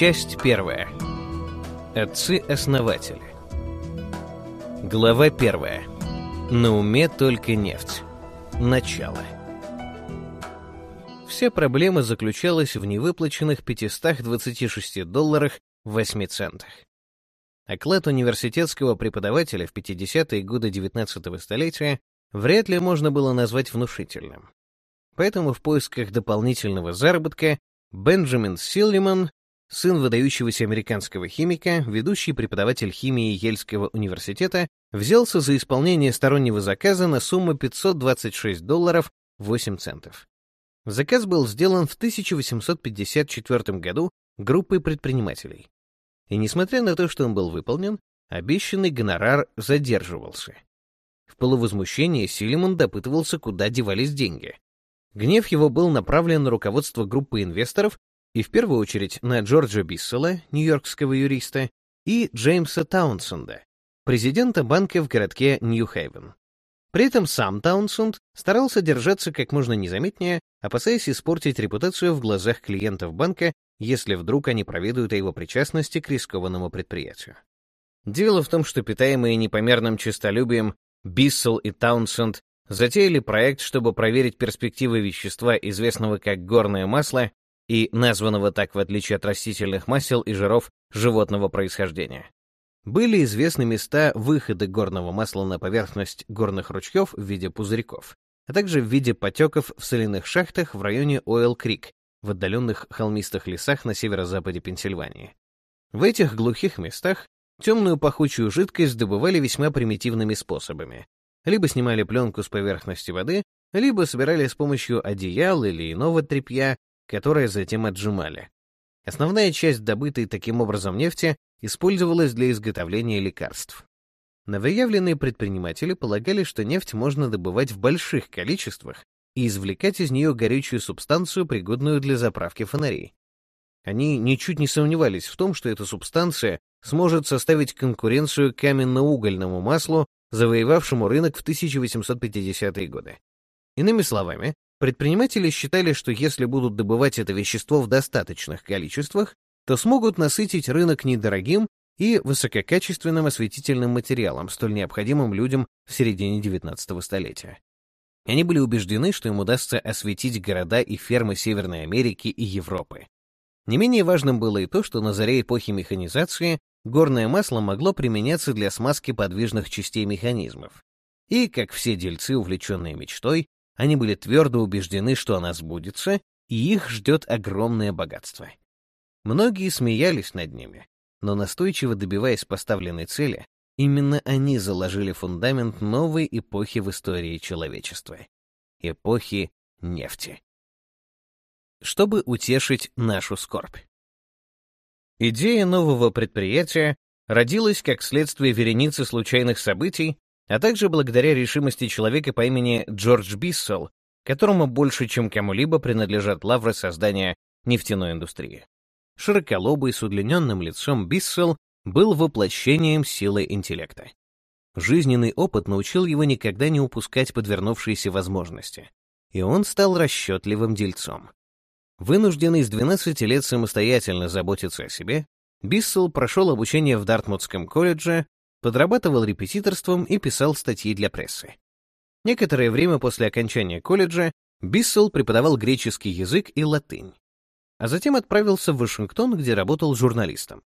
Часть первая. Отцы-основатели. Глава первая. На уме только нефть. Начало. Вся проблема заключалась в невыплаченных 526 долларах 8 центах. Оклад университетского преподавателя в 50-е годы 19-го столетия вряд ли можно было назвать внушительным. Поэтому в поисках дополнительного заработка Бенджамин Силлиман, сын выдающегося американского химика, ведущий преподаватель химии Ельского университета, взялся за исполнение стороннего заказа на сумму 526 долларов 8 центов. Заказ был сделан в 1854 году группой предпринимателей. И несмотря на то, что он был выполнен, обещанный гонорар задерживался. В полувозмущении Силимон допытывался, куда девались деньги. Гнев его был направлен на руководство группы инвесторов и в первую очередь на Джорджа Биссела, нью-йоркского юриста, и Джеймса Таунсенда, президента банка в городке Нью-Хейвен. При этом сам Таунсенд старался держаться как можно незаметнее, опасаясь испортить репутацию в глазах клиентов банка, если вдруг они проведают о его причастности к рискованному предприятию. Дело в том, что питаемые непомерным честолюбием Биссел и Таунсенд затеяли проект, чтобы проверить перспективы вещества, известного как горное масло, и названного так в отличие от растительных масел и жиров животного происхождения. Были известны места выхода горного масла на поверхность горных ручьев в виде пузырьков, а также в виде потеков в соляных шахтах в районе Ойл-Крик, в отдаленных холмистых лесах на северо-западе Пенсильвании. В этих глухих местах темную пахучую жидкость добывали весьма примитивными способами, либо снимали пленку с поверхности воды, либо собирали с помощью одеял или иного тряпья, которое затем отжимали. Основная часть добытой таким образом нефти использовалась для изготовления лекарств. Новоявленные предприниматели полагали, что нефть можно добывать в больших количествах и извлекать из нее горючую субстанцию, пригодную для заправки фонарей. Они ничуть не сомневались в том, что эта субстанция сможет составить конкуренцию каменно-угольному маслу завоевавшему рынок в 1850-е годы. Иными словами, предприниматели считали, что если будут добывать это вещество в достаточных количествах, то смогут насытить рынок недорогим и высококачественным осветительным материалом, столь необходимым людям в середине XIX столетия. Они были убеждены, что им удастся осветить города и фермы Северной Америки и Европы. Не менее важным было и то, что на заре эпохи механизации горное масло могло применяться для смазки подвижных частей механизмов. И, как все дельцы, увлеченные мечтой, они были твердо убеждены, что она сбудется, и их ждет огромное богатство. Многие смеялись над ними, но настойчиво добиваясь поставленной цели, именно они заложили фундамент новой эпохи в истории человечества — эпохи нефти. Чтобы утешить нашу скорбь. Идея нового предприятия родилась как следствие вереницы случайных событий, а также благодаря решимости человека по имени Джордж Биссел, которому больше, чем кому-либо принадлежат лавры создания нефтяной индустрии. Широколобый с удлиненным лицом Биссел был воплощением силы интеллекта. Жизненный опыт научил его никогда не упускать подвернувшиеся возможности, и он стал расчетливым дельцом. Вынужденный с 12 лет самостоятельно заботиться о себе, Биссел прошел обучение в Дартмутском колледже, подрабатывал репетиторством и писал статьи для прессы. Некоторое время после окончания колледжа Биссел преподавал греческий язык и латынь, а затем отправился в Вашингтон, где работал журналистом.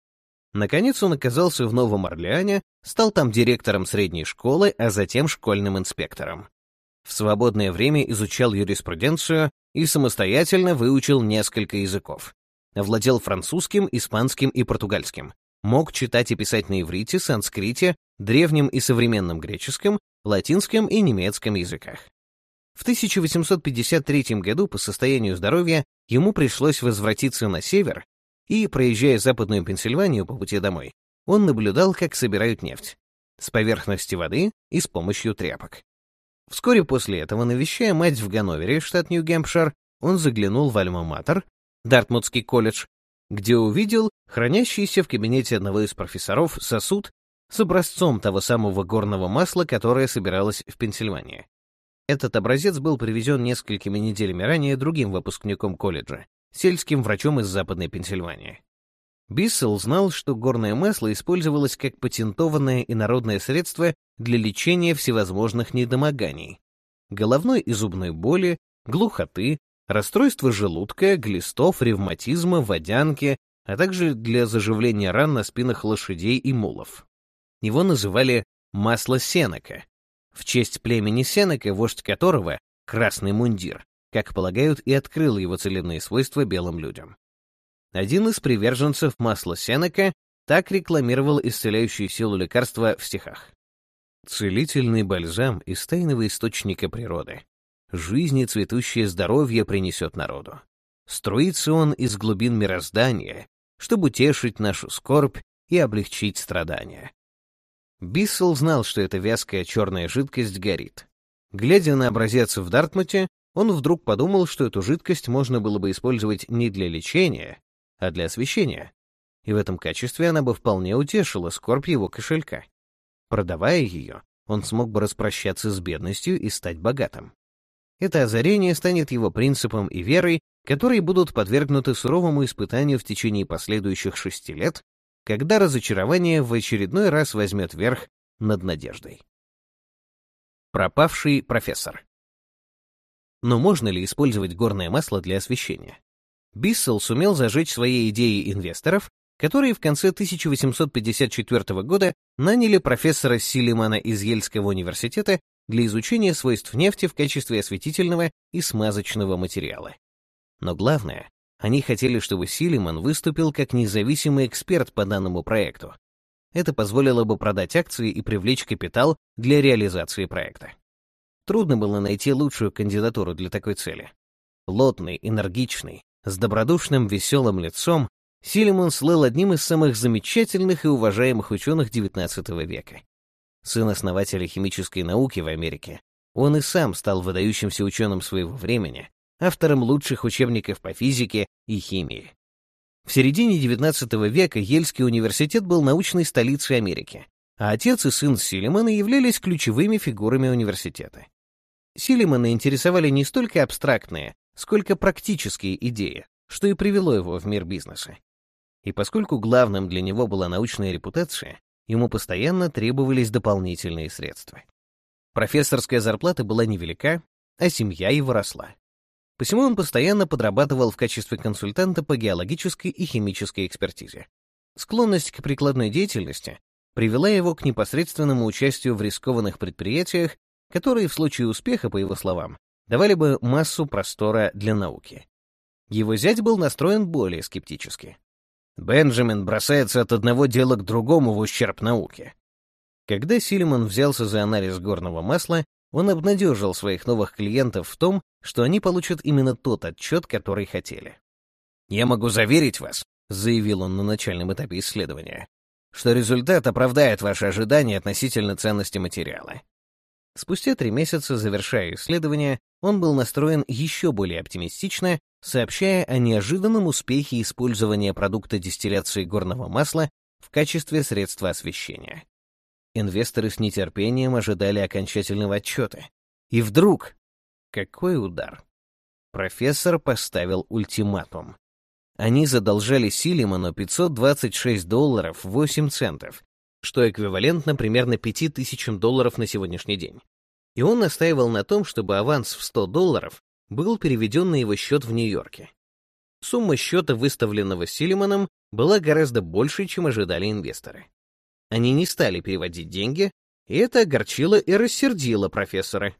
Наконец он оказался в Новом Орлеане, стал там директором средней школы, а затем школьным инспектором. В свободное время изучал юриспруденцию и самостоятельно выучил несколько языков. Владел французским, испанским и португальским. Мог читать и писать на иврите, санскрите, древнем и современном греческом, латинском и немецком языках. В 1853 году по состоянию здоровья ему пришлось возвратиться на север, и, проезжая западную Пенсильванию по пути домой, он наблюдал, как собирают нефть с поверхности воды и с помощью тряпок. Вскоре после этого, навещая мать в Ганновере, штат Нью-Гэмпшир, он заглянул в Альма-Матер, Дартмутский колледж, где увидел хранящийся в кабинете одного из профессоров сосуд с образцом того самого горного масла, которое собиралось в Пенсильвании. Этот образец был привезен несколькими неделями ранее другим выпускником колледжа, сельским врачом из Западной Пенсильвании. Биссел знал, что горное масло использовалось как патентованное инородное средство для лечения всевозможных недомоганий. Головной и зубной боли, глухоты, расстройства желудка, глистов, ревматизма, водянки, а также для заживления ран на спинах лошадей и мулов. Его называли «масло Сенека», в честь племени Сенека, вождь которого, красный мундир, как полагают, и открыл его целебные свойства белым людям. Один из приверженцев масла Сенека так рекламировал исцеляющую силу лекарства в стихах. «Целительный бальзам из тайного источника природы. Жизни цветущее здоровье принесет народу. Струится он из глубин мироздания, чтобы утешить нашу скорбь и облегчить страдания». Биссел знал, что эта вязкая черная жидкость горит. Глядя на образец в Дартмуте, он вдруг подумал, что эту жидкость можно было бы использовать не для лечения, а для освещения. И в этом качестве она бы вполне утешила скорбь его кошелька. Продавая ее, он смог бы распрощаться с бедностью и стать богатым. Это озарение станет его принципом и верой, которые будут подвергнуты суровому испытанию в течение последующих шести лет, когда разочарование в очередной раз возьмет верх над надеждой. Пропавший профессор. Но можно ли использовать горное масло для освещения? Биссел сумел зажечь свои идеи инвесторов, которые в конце 1854 года наняли профессора Силимана из Ельского университета для изучения свойств нефти в качестве осветительного и смазочного материала. Но главное, они хотели, чтобы Силиман выступил как независимый эксперт по данному проекту. Это позволило бы продать акции и привлечь капитал для реализации проекта. Трудно было найти лучшую кандидатуру для такой цели. Плотный, энергичный, с добродушным, веселым лицом, Силимон слыл одним из самых замечательных и уважаемых ученых XIX века. Сын основателя химической науки в Америке, он и сам стал выдающимся ученым своего времени, автором лучших учебников по физике и химии. В середине XIX века Ельский университет был научной столицей Америки, а отец и сын Силимана являлись ключевыми фигурами университета. Силимана интересовали не столько абстрактные, сколько практические идеи, что и привело его в мир бизнеса. И поскольку главным для него была научная репутация, ему постоянно требовались дополнительные средства. Профессорская зарплата была невелика, а семья его росла. Посему он постоянно подрабатывал в качестве консультанта по геологической и химической экспертизе. Склонность к прикладной деятельности привела его к непосредственному участию в рискованных предприятиях, которые в случае успеха, по его словам, давали бы массу простора для науки. Его зять был настроен более скептически. Бенджамин бросается от одного дела к другому в ущерб науке. Когда Силиман взялся за анализ горного масла, он обнадежил своих новых клиентов в том, что они получат именно тот отчет, который хотели. «Я могу заверить вас», — заявил он на начальном этапе исследования, «что результат оправдает ваши ожидания относительно ценности материала. Спустя три месяца, завершая исследование, он был настроен еще более оптимистично, сообщая о неожиданном успехе использования продукта дистилляции горного масла в качестве средства освещения. Инвесторы с нетерпением ожидали окончательного отчета. И вдруг... Какой удар! Профессор поставил ультиматум. Они задолжали Силиману 526 долларов 8 центов, что эквивалентно примерно 5000 долларов на сегодняшний день. И он настаивал на том, чтобы аванс в 100 долларов был переведен на его счет в Нью-Йорке. Сумма счета, выставленного Силиманом, была гораздо больше, чем ожидали инвесторы. Они не стали переводить деньги, и это огорчило и рассердило профессора.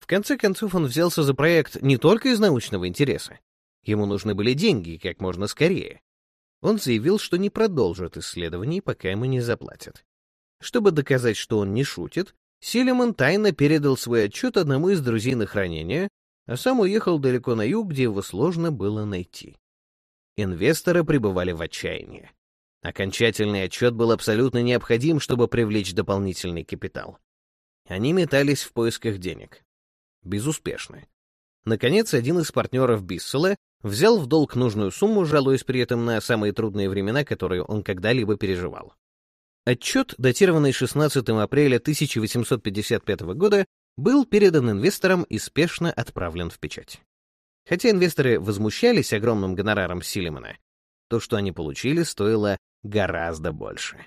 В конце концов, он взялся за проект не только из научного интереса. Ему нужны были деньги как можно скорее. Он заявил, что не продолжит исследований, пока ему не заплатят. Чтобы доказать, что он не шутит, Силиман тайно передал свой отчет одному из друзей на хранение, а сам уехал далеко на юг, где его сложно было найти. Инвесторы пребывали в отчаянии. Окончательный отчет был абсолютно необходим, чтобы привлечь дополнительный капитал. Они метались в поисках денег. Безуспешно. Наконец, один из партнеров Биссела взял в долг нужную сумму, жалуясь при этом на самые трудные времена, которые он когда-либо переживал. Отчет, датированный 16 апреля 1855 года, был передан инвесторам и спешно отправлен в печать. Хотя инвесторы возмущались огромным гонораром Силимана, то, что они получили, стоило гораздо больше.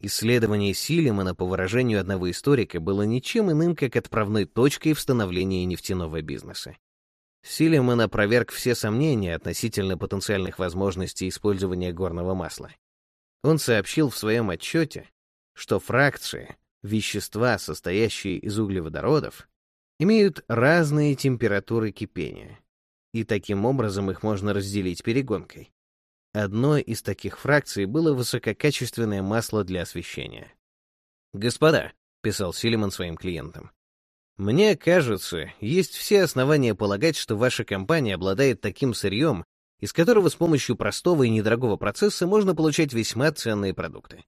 Исследование Силимана, по выражению одного историка, было ничем иным, как отправной точкой в становлении нефтяного бизнеса. Силиман опроверг все сомнения относительно потенциальных возможностей использования горного масла. Он сообщил в своем отчете, что фракции, вещества, состоящие из углеводородов, имеют разные температуры кипения, и таким образом их можно разделить перегонкой. Одной из таких фракций было высококачественное масло для освещения. «Господа», — писал Силиман своим клиентам, «мне кажется, есть все основания полагать, что ваша компания обладает таким сырьем, из которого с помощью простого и недорогого процесса можно получать весьма ценные продукты.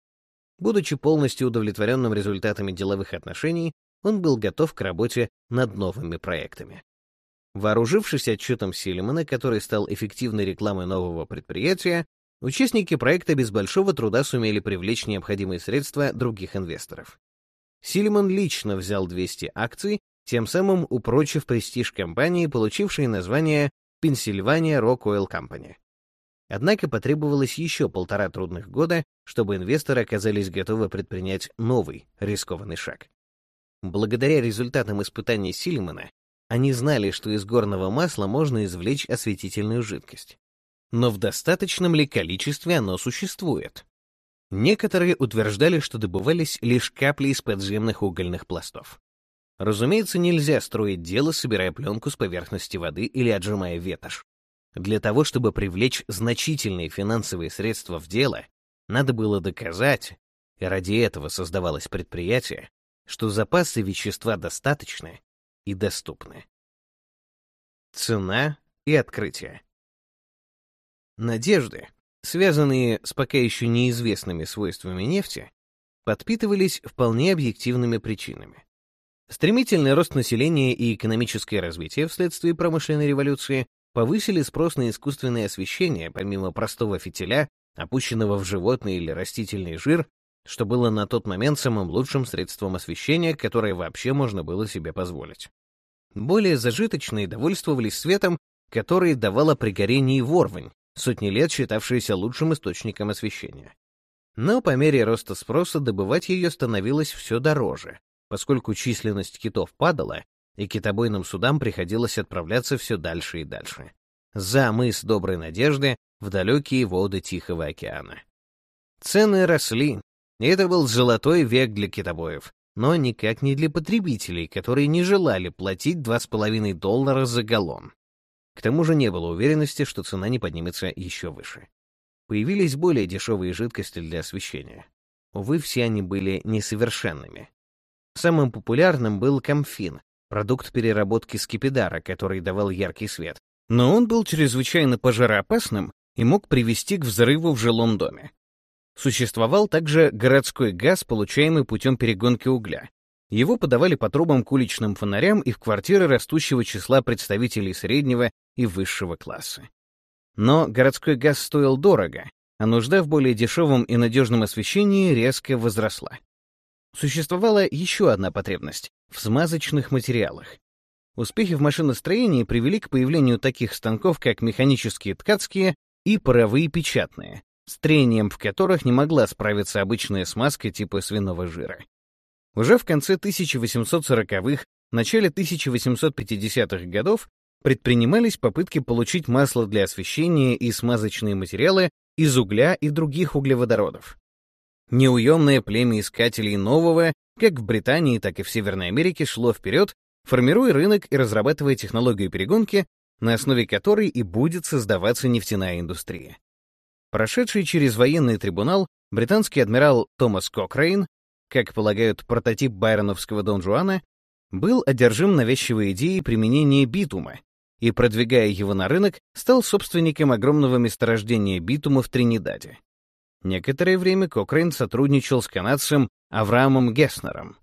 Будучи полностью удовлетворенным результатами деловых отношений, он был готов к работе над новыми проектами. Вооружившись отчетом Силимана, который стал эффективной рекламой нового предприятия, участники проекта без большого труда сумели привлечь необходимые средства других инвесторов. Силиман лично взял 200 акций, тем самым упрочив престиж компании, получившей название Pennsylvania Rock Oil Company. Однако потребовалось еще полтора трудных года, чтобы инвесторы оказались готовы предпринять новый рискованный шаг. Благодаря результатам испытаний Силимана, они знали, что из горного масла можно извлечь осветительную жидкость. Но в достаточном ли количестве оно существует? Некоторые утверждали, что добывались лишь капли из подземных угольных пластов. Разумеется, нельзя строить дело, собирая пленку с поверхности воды или отжимая ветошь. Для того, чтобы привлечь значительные финансовые средства в дело, надо было доказать, и ради этого создавалось предприятие, что запасы вещества достаточны и доступны. Цена и открытие. Надежды, связанные с пока еще неизвестными свойствами нефти, подпитывались вполне объективными причинами. Стремительный рост населения и экономическое развитие вследствие промышленной революции повысили спрос на искусственное освещение, помимо простого фитиля, опущенного в животный или растительный жир, что было на тот момент самым лучшим средством освещения, которое вообще можно было себе позволить. Более зажиточные довольствовались светом, который давало при горении ворвань, сотни лет считавшаяся лучшим источником освещения. Но по мере роста спроса добывать ее становилось все дороже, поскольку численность китов падала, и китобойным судам приходилось отправляться все дальше и дальше. За мыс Доброй Надежды в далекие воды Тихого океана. Цены росли, и это был золотой век для китобоев, но никак не для потребителей, которые не желали платить 2,5 доллара за галлон. К тому же не было уверенности, что цена не поднимется еще выше. Появились более дешевые жидкости для освещения. Увы, все они были несовершенными. Самым популярным был камфин, продукт переработки скипидара, который давал яркий свет. Но он был чрезвычайно пожароопасным и мог привести к взрыву в жилом доме. Существовал также городской газ, получаемый путем перегонки угля. Его подавали по трубам к уличным фонарям и в квартиры растущего числа представителей среднего и высшего класса. Но городской газ стоил дорого, а нужда в более дешевом и надежном освещении резко возросла. Существовала еще одна потребность — в смазочных материалах. Успехи в машиностроении привели к появлению таких станков, как механические ткацкие и паровые печатные, с трением в которых не могла справиться обычная смазка типа свиного жира. Уже в конце 1840-х, начале 1850-х годов предпринимались попытки получить масло для освещения и смазочные материалы из угля и других углеводородов. Неуемное племя искателей нового, как в Британии, так и в Северной Америке, шло вперед, формируя рынок и разрабатывая технологию перегонки, на основе которой и будет создаваться нефтяная индустрия. Прошедший через военный трибунал, британский адмирал Томас Кокрейн, как полагают прототип байроновского Дон Жуана, был одержим навязчивой идеей применения битума и, продвигая его на рынок, стал собственником огромного месторождения битума в Тринидаде. Некоторое время Кокрейн сотрудничал с канадцем Авраамом Геснером.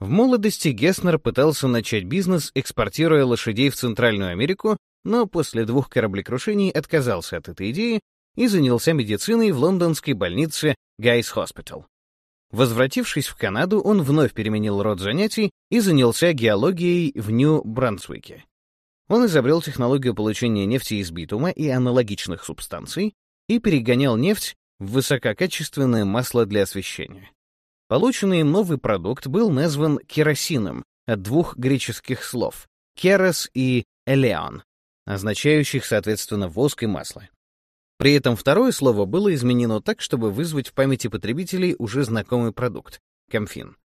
В молодости Геснер пытался начать бизнес, экспортируя лошадей в Центральную Америку, но после двух кораблекрушений отказался от этой идеи и занялся медициной в лондонской больнице Гайс Хоспитал. Возвратившись в Канаду, он вновь переменил род занятий и занялся геологией в Нью-Брансуике. Он изобрел технологию получения нефти из битума и аналогичных субстанций и перегонял нефть высококачественное масло для освещения. Полученный новый продукт был назван керосином от двух греческих слов — керос и элеон, означающих, соответственно, воск и масло. При этом второе слово было изменено так, чтобы вызвать в памяти потребителей уже знакомый продукт — комфин.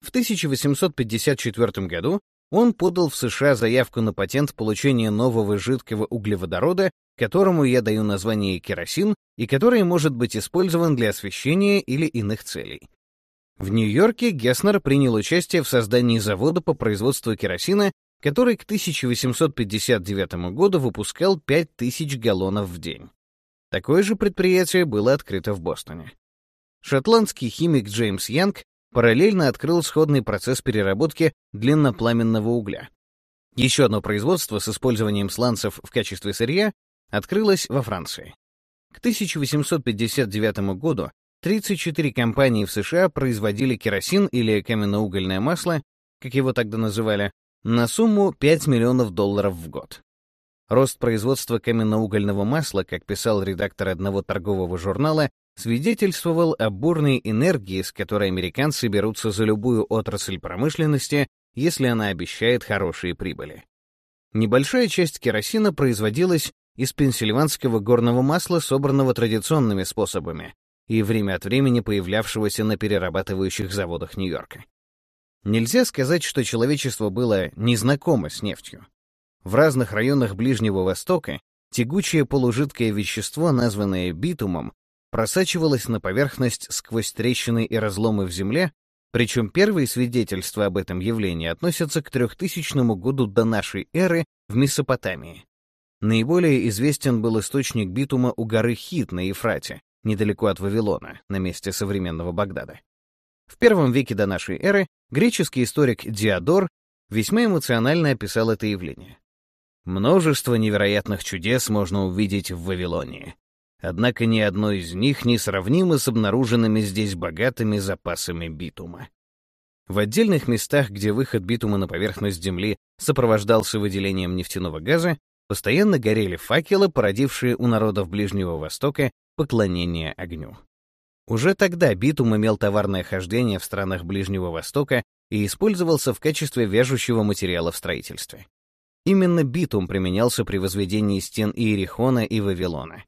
В 1854 году он подал в США заявку на патент получения нового жидкого углеводорода, которому я даю название керосин и который может быть использован для освещения или иных целей. В Нью-Йорке Геснер принял участие в создании завода по производству керосина, который к 1859 году выпускал 5000 галлонов в день. Такое же предприятие было открыто в Бостоне. Шотландский химик Джеймс Янг параллельно открыл сходный процесс переработки длиннопламенного угля. Еще одно производство с использованием сланцев в качестве сырья открылось во Франции. К 1859 году 34 компании в США производили керосин или каменноугольное масло, как его тогда называли, на сумму 5 миллионов долларов в год. Рост производства каменноугольного масла, как писал редактор одного торгового журнала, свидетельствовал о бурной энергии, с которой американцы берутся за любую отрасль промышленности, если она обещает хорошие прибыли. Небольшая часть керосина производилась из пенсильванского горного масла, собранного традиционными способами, и время от времени появлявшегося на перерабатывающих заводах Нью-Йорка. Нельзя сказать, что человечество было незнакомо с нефтью. В разных районах Ближнего Востока тягучее полужидкое вещество, названное битумом, просачивалось на поверхность сквозь трещины и разломы в земле, причем первые свидетельства об этом явлении относятся к 3000 году до нашей эры в Месопотамии. Наиболее известен был источник битума у горы Хит на Ефрате, недалеко от Вавилона, на месте современного Багдада. В первом веке до нашей эры греческий историк Диодор весьма эмоционально описал это явление. Множество невероятных чудес можно увидеть в Вавилонии. Однако ни одно из них не сравнимо с обнаруженными здесь богатыми запасами битума. В отдельных местах, где выход битума на поверхность Земли сопровождался выделением нефтяного газа, постоянно горели факелы, породившие у народов Ближнего Востока поклонение огню. Уже тогда битум имел товарное хождение в странах Ближнего Востока и использовался в качестве вяжущего материала в строительстве. Именно битум применялся при возведении стен Иерихона и Вавилона.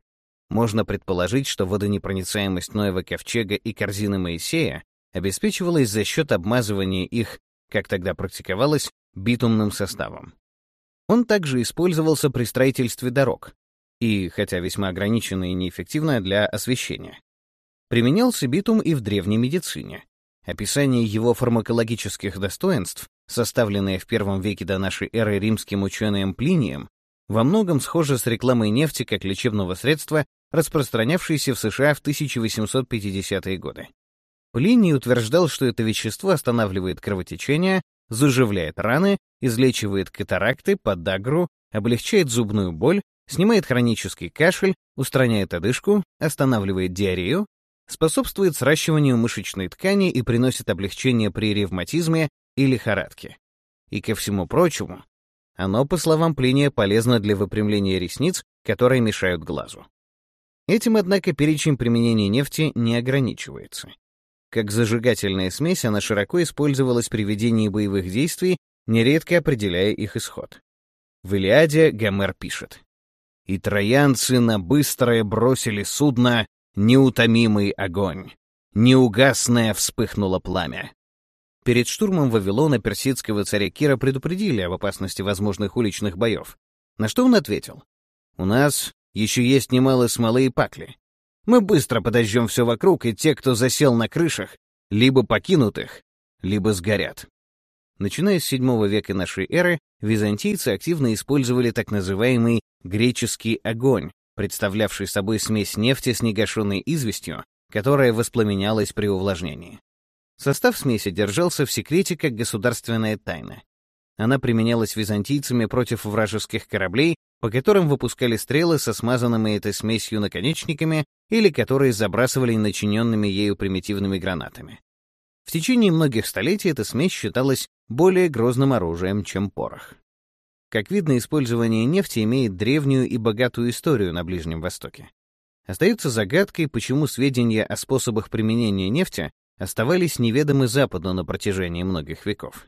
Можно предположить, что водонепроницаемость Ноева ковчега и корзины Моисея обеспечивалась за счет обмазывания их, как тогда практиковалось, битумным составом. Он также использовался при строительстве дорог, и, хотя весьма ограниченно и неэффективно, для освещения. Применялся битум и в древней медицине. Описание его фармакологических достоинств, составленное в первом веке до нашей эры римским ученым Плинием, во многом схоже с рекламой нефти как лечебного средства, распространявшейся в США в 1850-е годы. Плиний утверждал, что это вещество останавливает кровотечение, заживляет раны, излечивает катаракты, подагру, облегчает зубную боль, снимает хронический кашель, устраняет одышку, останавливает диарею, способствует сращиванию мышечной ткани и приносит облегчение при ревматизме и лихорадке. И ко всему прочему, оно, по словам Плиния, полезно для выпрямления ресниц, которые мешают глазу. Этим, однако, перечень применения нефти не ограничивается. Как зажигательная смесь она широко использовалась при ведении боевых действий, нередко определяя их исход. В Илиаде Гомер пишет «И троянцы на быстрое бросили судно неутомимый огонь. Неугасное вспыхнуло пламя». Перед штурмом Вавилона персидского царя Кира предупредили об опасности возможных уличных боев. На что он ответил? «У нас еще есть немало смолы и пакли. Мы быстро подожжем все вокруг, и те, кто засел на крышах, либо покинут их, либо сгорят. Начиная с VII века нашей эры, византийцы активно использовали так называемый греческий огонь, представлявший собой смесь нефти с негашенной известью, которая воспламенялась при увлажнении. Состав смеси держался в секрете как государственная тайна. Она применялась византийцами против вражеских кораблей по которым выпускали стрелы со смазанными этой смесью наконечниками или которые забрасывали начиненными ею примитивными гранатами. В течение многих столетий эта смесь считалась более грозным оружием, чем порох. Как видно, использование нефти имеет древнюю и богатую историю на Ближнем Востоке. Остается загадкой, почему сведения о способах применения нефти оставались неведомы Западу на протяжении многих веков.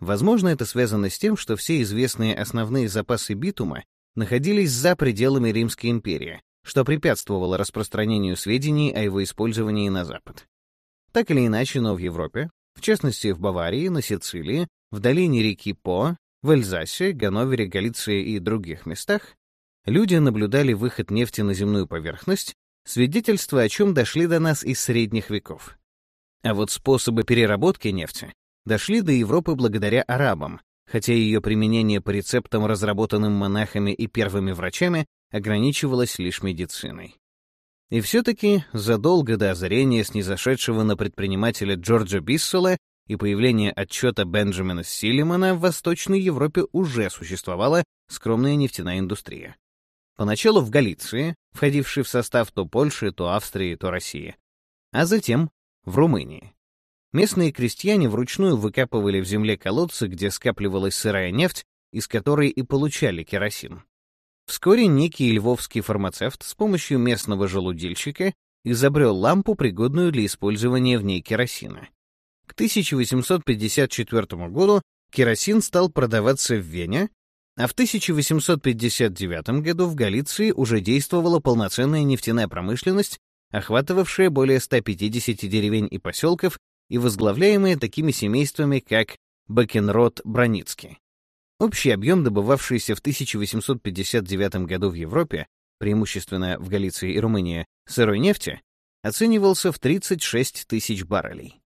Возможно, это связано с тем, что все известные основные запасы битума находились за пределами Римской империи, что препятствовало распространению сведений о его использовании на Запад. Так или иначе, но в Европе, в частности в Баварии, на Сицилии, в долине реки По, в Эльзасе, Ганновере, Галиции и других местах, люди наблюдали выход нефти на земную поверхность, свидетельства о чем дошли до нас из средних веков. А вот способы переработки нефти дошли до Европы благодаря арабам, хотя ее применение по рецептам, разработанным монахами и первыми врачами, ограничивалось лишь медициной. И все-таки задолго до озарения снизошедшего на предпринимателя Джорджа Биссела и появления отчета Бенджамина Силимана в Восточной Европе уже существовала скромная нефтяная индустрия. Поначалу в Галиции, входившей в состав то Польши, то Австрии, то России, а затем в Румынии. Местные крестьяне вручную выкапывали в земле колодцы, где скапливалась сырая нефть, из которой и получали керосин. Вскоре некий львовский фармацевт с помощью местного желудильщика изобрел лампу, пригодную для использования в ней керосина. К 1854 году керосин стал продаваться в Вене, а в 1859 году в Галиции уже действовала полноценная нефтяная промышленность, охватывавшая более 150 деревень и поселков и возглавляемые такими семействами, как Бакенрод-Броницкий. Общий объем, добывавшийся в 1859 году в Европе, преимущественно в Галиции и Румынии, сырой нефти, оценивался в 36 тысяч баррелей.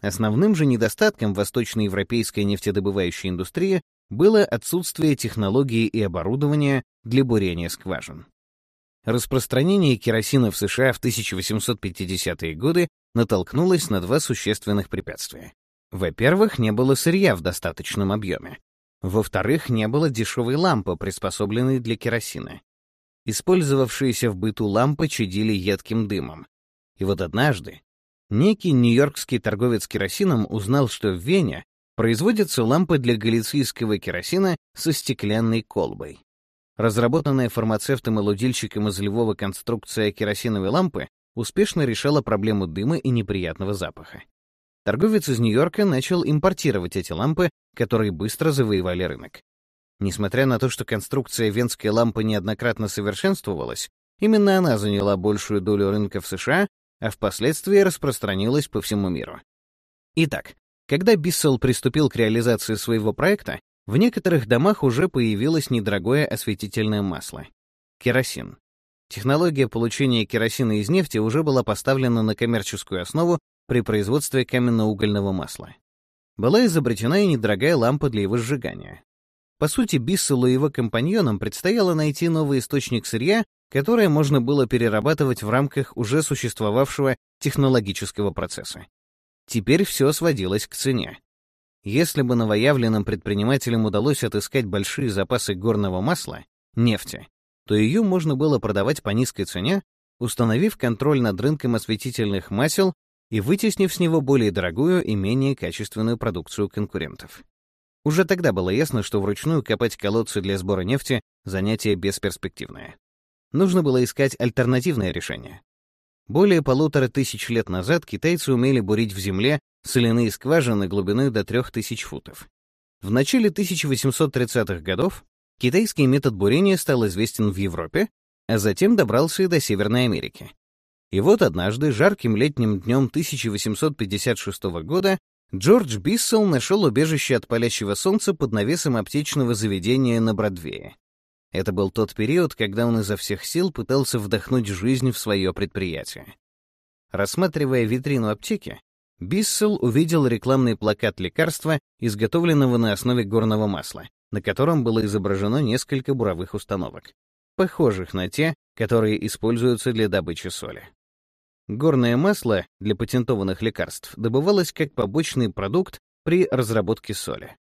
Основным же недостатком восточноевропейской нефтедобывающей индустрии было отсутствие технологии и оборудования для бурения скважин. Распространение керосина в США в 1850-е годы натолкнулось на два существенных препятствия. Во-первых, не было сырья в достаточном объеме. Во-вторых, не было дешевой лампы, приспособленной для керосина. Использовавшиеся в быту лампы чадили едким дымом. И вот однажды некий нью-йоркский торговец керосином узнал, что в Вене производятся лампы для галицийского керосина со стеклянной колбой. Разработанная фармацевтом и лудильщиком из Львова конструкция керосиновой лампы успешно решала проблему дыма и неприятного запаха. Торговец из Нью-Йорка начал импортировать эти лампы, которые быстро завоевали рынок. Несмотря на то, что конструкция венской лампы неоднократно совершенствовалась, именно она заняла большую долю рынка в США, а впоследствии распространилась по всему миру. Итак, когда Биссел приступил к реализации своего проекта, в некоторых домах уже появилось недорогое осветительное масло — керосин. Технология получения керосина из нефти уже была поставлена на коммерческую основу при производстве каменно-угольного масла. Была изобретена и недорогая лампа для его сжигания. По сути, Бисселу и его компаньонам предстояло найти новый источник сырья, которое можно было перерабатывать в рамках уже существовавшего технологического процесса. Теперь все сводилось к цене. Если бы новоявленным предпринимателям удалось отыскать большие запасы горного масла, нефти, то ее можно было продавать по низкой цене, установив контроль над рынком осветительных масел и вытеснив с него более дорогую и менее качественную продукцию конкурентов. Уже тогда было ясно, что вручную копать колодцы для сбора нефти — занятие бесперспективное. Нужно было искать альтернативное решение. Более полутора тысяч лет назад китайцы умели бурить в земле соляные скважины глубиной до 3000 футов. В начале 1830-х годов китайский метод бурения стал известен в Европе, а затем добрался и до Северной Америки. И вот однажды, жарким летним днем 1856 года, Джордж Биссел нашел убежище от палящего солнца под навесом аптечного заведения на Бродвее. Это был тот период, когда он изо всех сил пытался вдохнуть жизнь в свое предприятие. Рассматривая витрину аптеки, Биссел увидел рекламный плакат лекарства, изготовленного на основе горного масла, на котором было изображено несколько буровых установок, похожих на те, которые используются для добычи соли. Горное масло для патентованных лекарств добывалось как побочный продукт при разработке соли.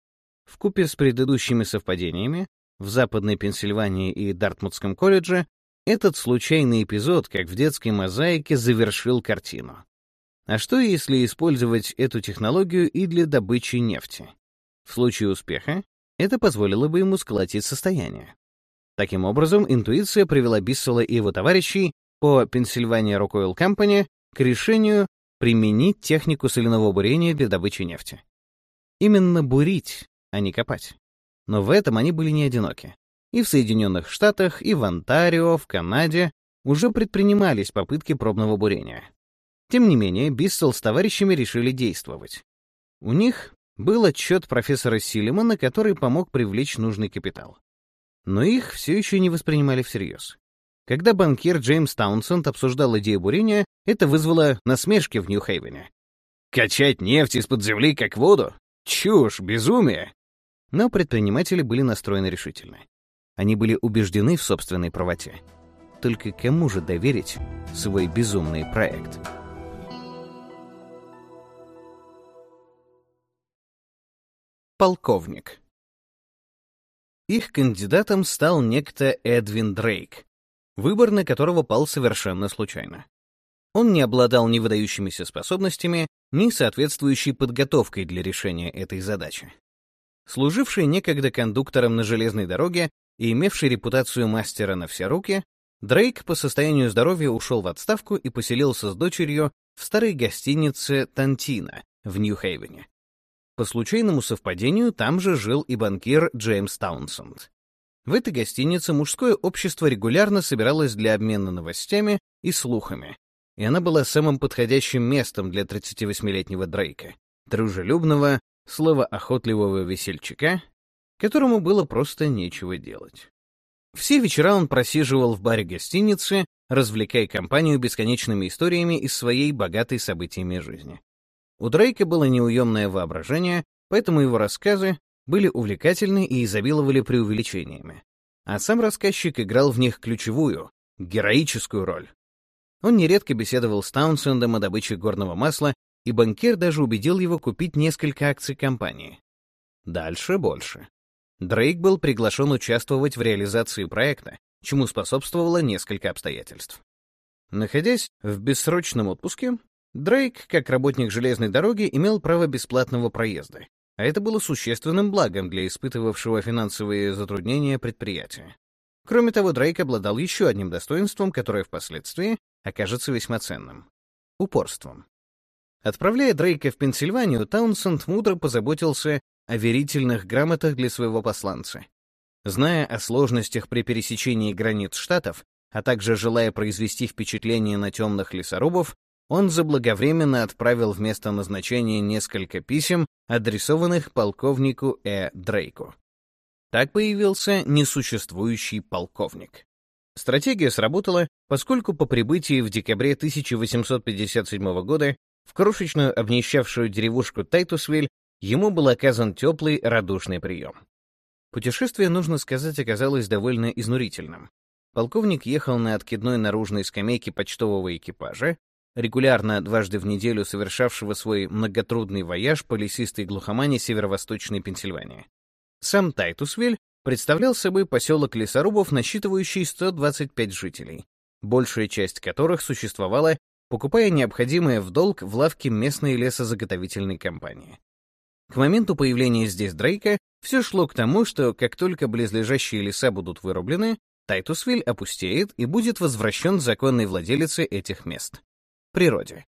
В купе с предыдущими совпадениями в Западной Пенсильвании и Дартмутском колледже этот случайный эпизод, как в детской мозаике, завершил картину. А что, если использовать эту технологию и для добычи нефти? В случае успеха это позволило бы ему сколотить состояние. Таким образом, интуиция привела Биссела и его товарищей по Pennsylvania Rock Oil Company к решению применить технику соляного бурения для добычи нефти. Именно бурить, а не копать. Но в этом они были не одиноки. И в Соединенных Штатах, и в Онтарио, в Канаде уже предпринимались попытки пробного бурения. Тем не менее, Биссел с товарищами решили действовать. У них был отчет профессора Силимана, который помог привлечь нужный капитал. Но их все еще не воспринимали всерьез. Когда банкир Джеймс Таунсенд обсуждал идею бурения, это вызвало насмешки в Нью-Хейвене. «Качать нефть из-под земли как воду? Чушь, безумие!» Но предприниматели были настроены решительно. Они были убеждены в собственной правоте. Только кому же доверить свой безумный проект? Полковник. Их кандидатом стал некто Эдвин Дрейк, выбор на которого пал совершенно случайно. Он не обладал ни выдающимися способностями, ни соответствующей подготовкой для решения этой задачи. Служивший некогда кондуктором на железной дороге и имевший репутацию мастера на все руки, Дрейк по состоянию здоровья ушел в отставку и поселился с дочерью в старой гостинице «Тантина» в Нью-Хейвене. По случайному совпадению там же жил и банкир Джеймс Таунсенд. В этой гостинице мужское общество регулярно собиралось для обмена новостями и слухами, и она была самым подходящим местом для 38-летнего Дрейка, дружелюбного, словоохотливого весельчака, которому было просто нечего делать. Все вечера он просиживал в баре гостиницы, развлекая компанию бесконечными историями из своей богатой событиями жизни. У Дрейка было неуемное воображение, поэтому его рассказы были увлекательны и изобиловали преувеличениями. А сам рассказчик играл в них ключевую, героическую роль. Он нередко беседовал с Таунсендом о добыче горного масла, и банкир даже убедил его купить несколько акций компании. Дальше больше. Дрейк был приглашен участвовать в реализации проекта, чему способствовало несколько обстоятельств. Находясь в бессрочном отпуске, Дрейк, как работник железной дороги, имел право бесплатного проезда, а это было существенным благом для испытывавшего финансовые затруднения предприятия. Кроме того, Дрейк обладал еще одним достоинством, которое впоследствии окажется весьма ценным — упорством. Отправляя Дрейка в Пенсильванию, Таунсенд мудро позаботился о верительных грамотах для своего посланца. Зная о сложностях при пересечении границ штатов, а также желая произвести впечатление на темных лесорубов, он заблаговременно отправил в место назначения несколько писем, адресованных полковнику Э. Дрейку. Так появился несуществующий полковник. Стратегия сработала, поскольку по прибытии в декабре 1857 года в крошечную обнищавшую деревушку Тайтусвиль ему был оказан теплый, радушный прием. Путешествие, нужно сказать, оказалось довольно изнурительным. Полковник ехал на откидной наружной скамейке почтового экипажа, регулярно дважды в неделю совершавшего свой многотрудный вояж по лесистой глухомане северо-восточной Пенсильвании. Сам Тайтусвиль представлял собой поселок лесорубов, насчитывающий 125 жителей, большая часть которых существовала, покупая необходимое в долг в лавке местной лесозаготовительной компании. К моменту появления здесь Дрейка все шло к тому, что как только близлежащие леса будут вырублены, Тайтусвиль опустеет и будет возвращен законной владелице этих мест природе.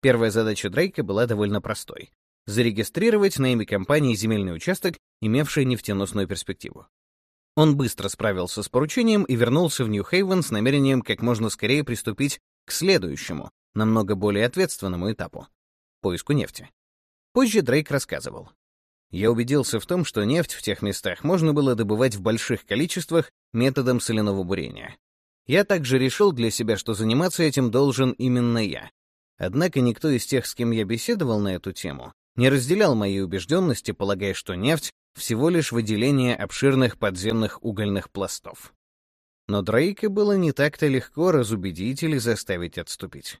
Первая задача Дрейка была довольно простой — зарегистрировать на имя компании земельный участок, имевший нефтеносную перспективу. Он быстро справился с поручением и вернулся в Нью-Хейвен с намерением как можно скорее приступить к следующему, намного более ответственному этапу — поиску нефти. Позже Дрейк рассказывал. Я убедился в том, что нефть в тех местах можно было добывать в больших количествах методом соляного бурения. Я также решил для себя, что заниматься этим должен именно я. Однако никто из тех, с кем я беседовал на эту тему, не разделял моей убежденности, полагая, что нефть — всего лишь выделение обширных подземных угольных пластов. Но Дрейка было не так-то легко разубедить или заставить отступить.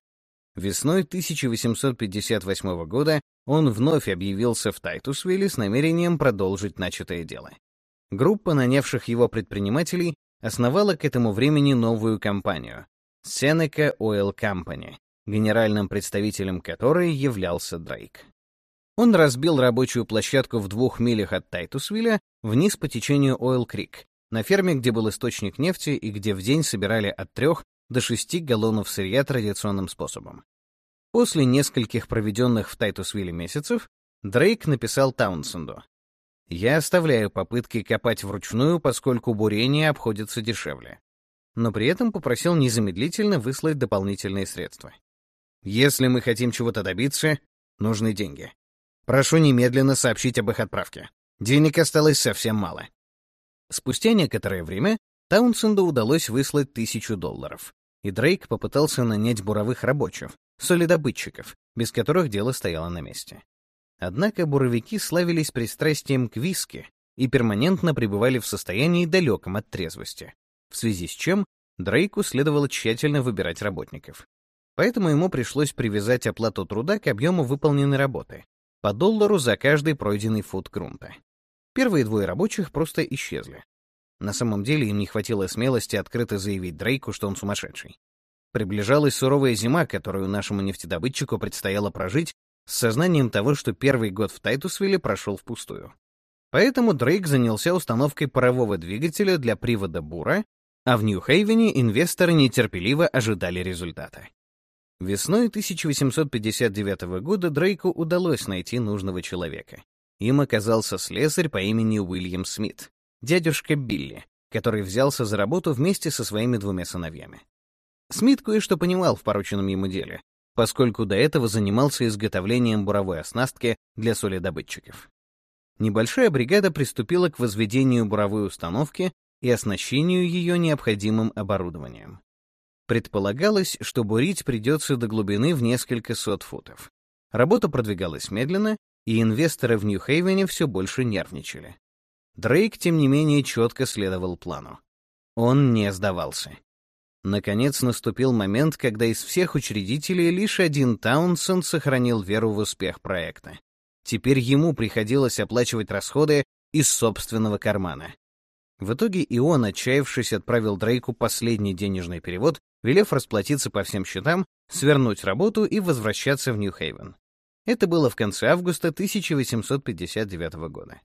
Весной 1858 года он вновь объявился в Тайтусвилле с намерением продолжить начатое дело. Группа нанявших его предпринимателей основала к этому времени новую компанию — Seneca Oil Company, генеральным представителем которой являлся Дрейк. Он разбил рабочую площадку в двух милях от Тайтусвилля вниз по течению Ойл-Крик, на ферме, где был источник нефти и где в день собирали от трех до 6 галлонов сырья традиционным способом. После нескольких проведенных в Тайтусвилле месяцев Дрейк написал Таунсенду. «Я оставляю попытки копать вручную, поскольку бурение обходится дешевле». Но при этом попросил незамедлительно выслать дополнительные средства. «Если мы хотим чего-то добиться, нужны деньги. Прошу немедленно сообщить об их отправке. Денег осталось совсем мало». Спустя некоторое время Таунсенду удалось выслать тысячу долларов, и Дрейк попытался нанять буровых рабочих, солидобытчиков, без которых дело стояло на месте. Однако буровики славились пристрастием к виски и перманентно пребывали в состоянии далеком от трезвости, в связи с чем Дрейку следовало тщательно выбирать работников. Поэтому ему пришлось привязать оплату труда к объему выполненной работы, по доллару за каждый пройденный фут грунта. Первые двое рабочих просто исчезли. На самом деле им не хватило смелости открыто заявить Дрейку, что он сумасшедший. Приближалась суровая зима, которую нашему нефтедобытчику предстояло прожить с сознанием того, что первый год в Тайтусвилле прошел впустую. Поэтому Дрейк занялся установкой парового двигателя для привода бура, а в Нью-Хейвене инвесторы нетерпеливо ожидали результата. Весной 1859 года Дрейку удалось найти нужного человека. Им оказался слесарь по имени Уильям Смит, дядюшка Билли, который взялся за работу вместе со своими двумя сыновьями. Смит кое-что понимал в порученном ему деле, поскольку до этого занимался изготовлением буровой оснастки для солидобытчиков. Небольшая бригада приступила к возведению буровой установки и оснащению ее необходимым оборудованием. Предполагалось, что бурить придется до глубины в несколько сот футов. Работа продвигалась медленно, и инвесторы в Нью-Хейвене все больше нервничали. Дрейк, тем не менее, четко следовал плану. Он не сдавался. Наконец наступил момент, когда из всех учредителей лишь один Таунсенд сохранил веру в успех проекта. Теперь ему приходилось оплачивать расходы из собственного кармана. В итоге и он, отчаявшись, отправил Дрейку последний денежный перевод, велев расплатиться по всем счетам, свернуть работу и возвращаться в Нью-Хейвен. Это было в конце августа 1859 года.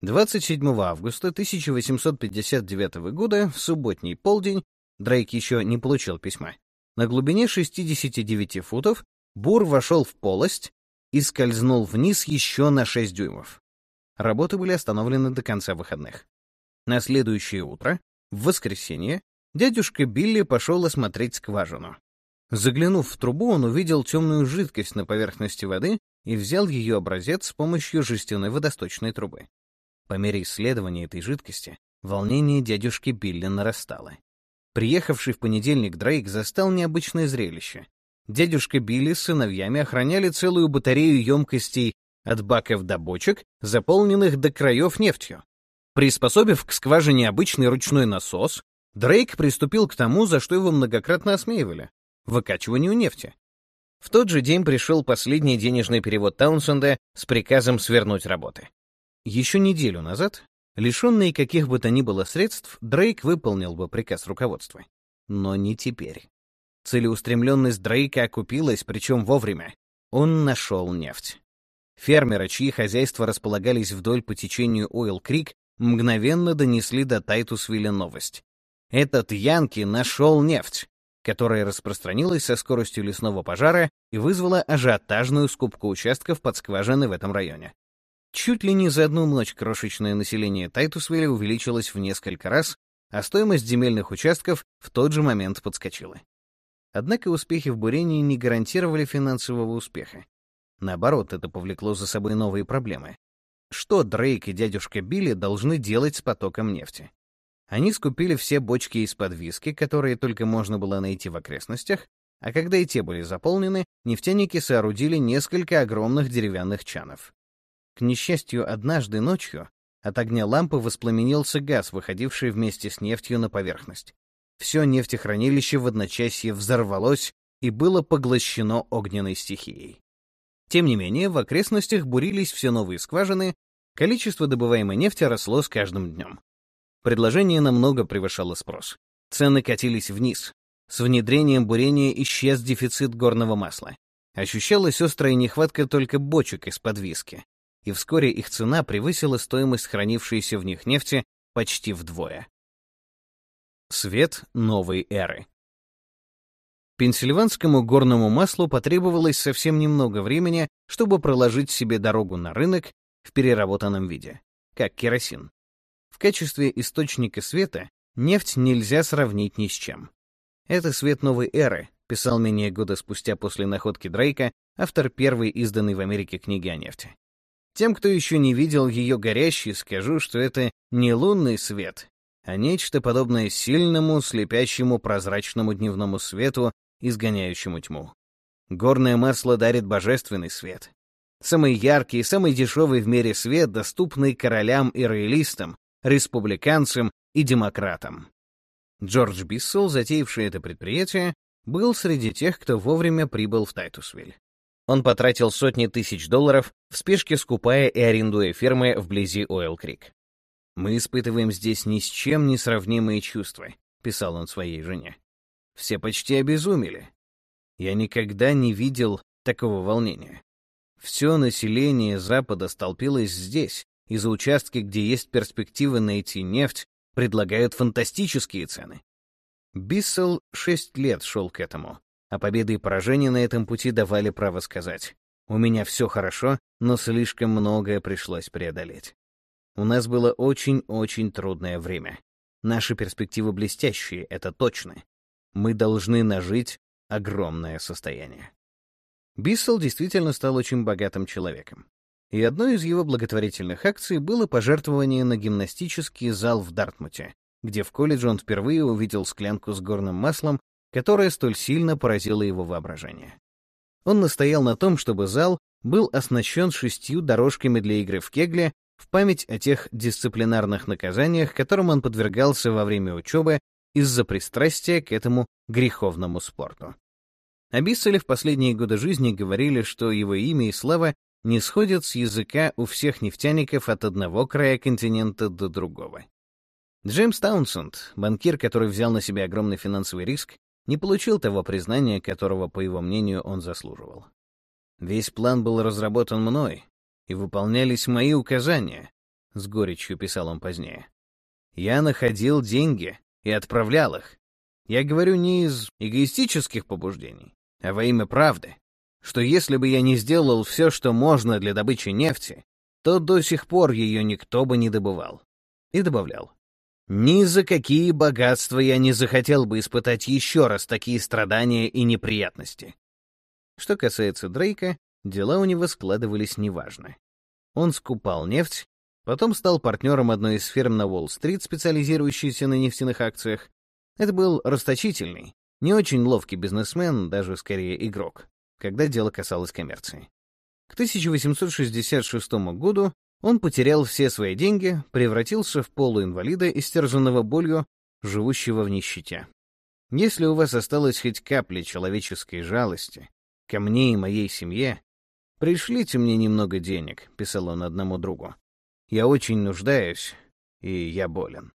27 августа 1859 года, в субботний полдень, Дрейк еще не получил письма. На глубине 69 футов бур вошел в полость и скользнул вниз еще на 6 дюймов. Работы были остановлены до конца выходных. На следующее утро, в воскресенье, дядюшка Билли пошел осмотреть скважину. Заглянув в трубу, он увидел темную жидкость на поверхности воды и взял ее образец с помощью жестяной водосточной трубы. По мере исследования этой жидкости волнение дядюшки Билли нарастало. Приехавший в понедельник Дрейк застал необычное зрелище. Дядюшка Билли с сыновьями охраняли целую батарею емкостей от баков до бочек, заполненных до краев нефтью. Приспособив к скважине обычный ручной насос, Дрейк приступил к тому, за что его многократно осмеивали — выкачиванию нефти. В тот же день пришел последний денежный перевод Таунсенда с приказом свернуть работы. Еще неделю назад Лишенный каких бы то ни было средств, Дрейк выполнил бы приказ руководства. Но не теперь. Целеустремленность Дрейка окупилась, причем вовремя. Он нашел нефть. Фермеры, чьи хозяйства располагались вдоль по течению Ойл-Крик, мгновенно донесли до Тайтусвилля новость. Этот Янки нашел нефть, которая распространилась со скоростью лесного пожара и вызвала ажиотажную скупку участков под скважины в этом районе. Чуть ли не за одну ночь крошечное население Тайтусвилля увеличилось в несколько раз, а стоимость земельных участков в тот же момент подскочила. Однако успехи в бурении не гарантировали финансового успеха. Наоборот, это повлекло за собой новые проблемы. Что Дрейк и дядюшка Билли должны делать с потоком нефти? Они скупили все бочки из-под виски, которые только можно было найти в окрестностях, а когда и те были заполнены, нефтяники соорудили несколько огромных деревянных чанов. К несчастью, однажды ночью от огня лампы воспламенился газ, выходивший вместе с нефтью на поверхность. Все нефтехранилище в одночасье взорвалось и было поглощено огненной стихией. Тем не менее, в окрестностях бурились все новые скважины, количество добываемой нефти росло с каждым днем. Предложение намного превышало спрос. Цены катились вниз. С внедрением бурения исчез дефицит горного масла. Ощущалась острая нехватка только бочек из-под виски и вскоре их цена превысила стоимость хранившейся в них нефти почти вдвое. Свет новой эры. Пенсильванскому горному маслу потребовалось совсем немного времени, чтобы проложить себе дорогу на рынок в переработанном виде, как керосин. В качестве источника света нефть нельзя сравнить ни с чем. Это свет новой эры, писал менее года спустя после находки Дрейка автор первой изданной в Америке книги о нефти. Тем, кто еще не видел ее горящей, скажу, что это не лунный свет, а нечто подобное сильному, слепящему прозрачному дневному свету, изгоняющему тьму. Горное масло дарит божественный свет. Самый яркий и самый дешевый в мире свет, доступный королям и роялистам, республиканцам и демократам. Джордж Биссел, затеявший это предприятие, был среди тех, кто вовремя прибыл в Тайтусвиль. Он потратил сотни тысяч долларов, в спешке скупая и арендуя фермы вблизи Ойл-Крик. «Мы испытываем здесь ни с чем не сравнимые чувства», — писал он своей жене. Все почти обезумели. Я никогда не видел такого волнения. Все население Запада столпилось здесь, и за участки, где есть перспективы найти нефть, предлагают фантастические цены. Биссел шесть лет шел к этому, а победы и поражения на этом пути давали право сказать «У меня все хорошо, но слишком многое пришлось преодолеть». У нас было очень-очень трудное время. Наши перспективы блестящие, это точно мы должны нажить огромное состояние. Биссел действительно стал очень богатым человеком. И одной из его благотворительных акций было пожертвование на гимнастический зал в Дартмуте, где в колледже он впервые увидел склянку с горным маслом, которая столь сильно поразила его воображение. Он настоял на том, чтобы зал был оснащен шестью дорожками для игры в кегле в память о тех дисциплинарных наказаниях, которым он подвергался во время учебы из-за пристрастия к этому греховному спорту. О Бисселе в последние годы жизни говорили, что его имя и слава не сходят с языка у всех нефтяников от одного края континента до другого. Джеймс Таунсенд, банкир, который взял на себя огромный финансовый риск, не получил того признания, которого, по его мнению, он заслуживал. «Весь план был разработан мной, и выполнялись мои указания», — с горечью писал он позднее. «Я находил деньги, и отправлял их. Я говорю не из эгоистических побуждений, а во имя правды, что если бы я не сделал все, что можно для добычи нефти, то до сих пор ее никто бы не добывал. И добавлял. Ни за какие богатства я не захотел бы испытать еще раз такие страдания и неприятности. Что касается Дрейка, дела у него складывались неважно. Он скупал нефть Потом стал партнером одной из фирм на Уолл-стрит, специализирующейся на нефтяных акциях. Это был расточительный, не очень ловкий бизнесмен, даже скорее игрок, когда дело касалось коммерции. К 1866 году он потерял все свои деньги, превратился в полуинвалида, истерзанного болью, живущего в нищете. Если у вас осталось хоть капля человеческой жалости ко мне и моей семье, пришлите мне немного денег, писал он одному другу. Я очень нуждаюсь, и я болен.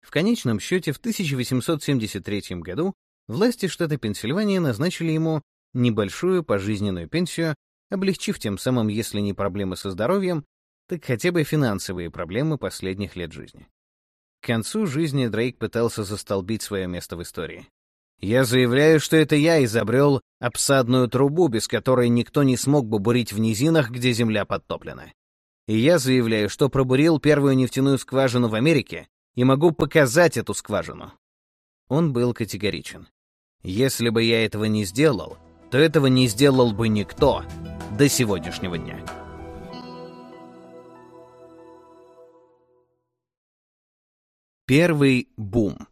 В конечном счете, в 1873 году власти штата Пенсильвания назначили ему небольшую пожизненную пенсию, облегчив тем самым, если не проблемы со здоровьем, так хотя бы финансовые проблемы последних лет жизни. К концу жизни Дрейк пытался застолбить свое место в истории. «Я заявляю, что это я изобрел обсадную трубу, без которой никто не смог бы бурить в низинах, где земля подтоплена. И я заявляю, что пробурил первую нефтяную скважину в Америке и могу показать эту скважину. Он был категоричен. Если бы я этого не сделал, то этого не сделал бы никто до сегодняшнего дня. Первый бум.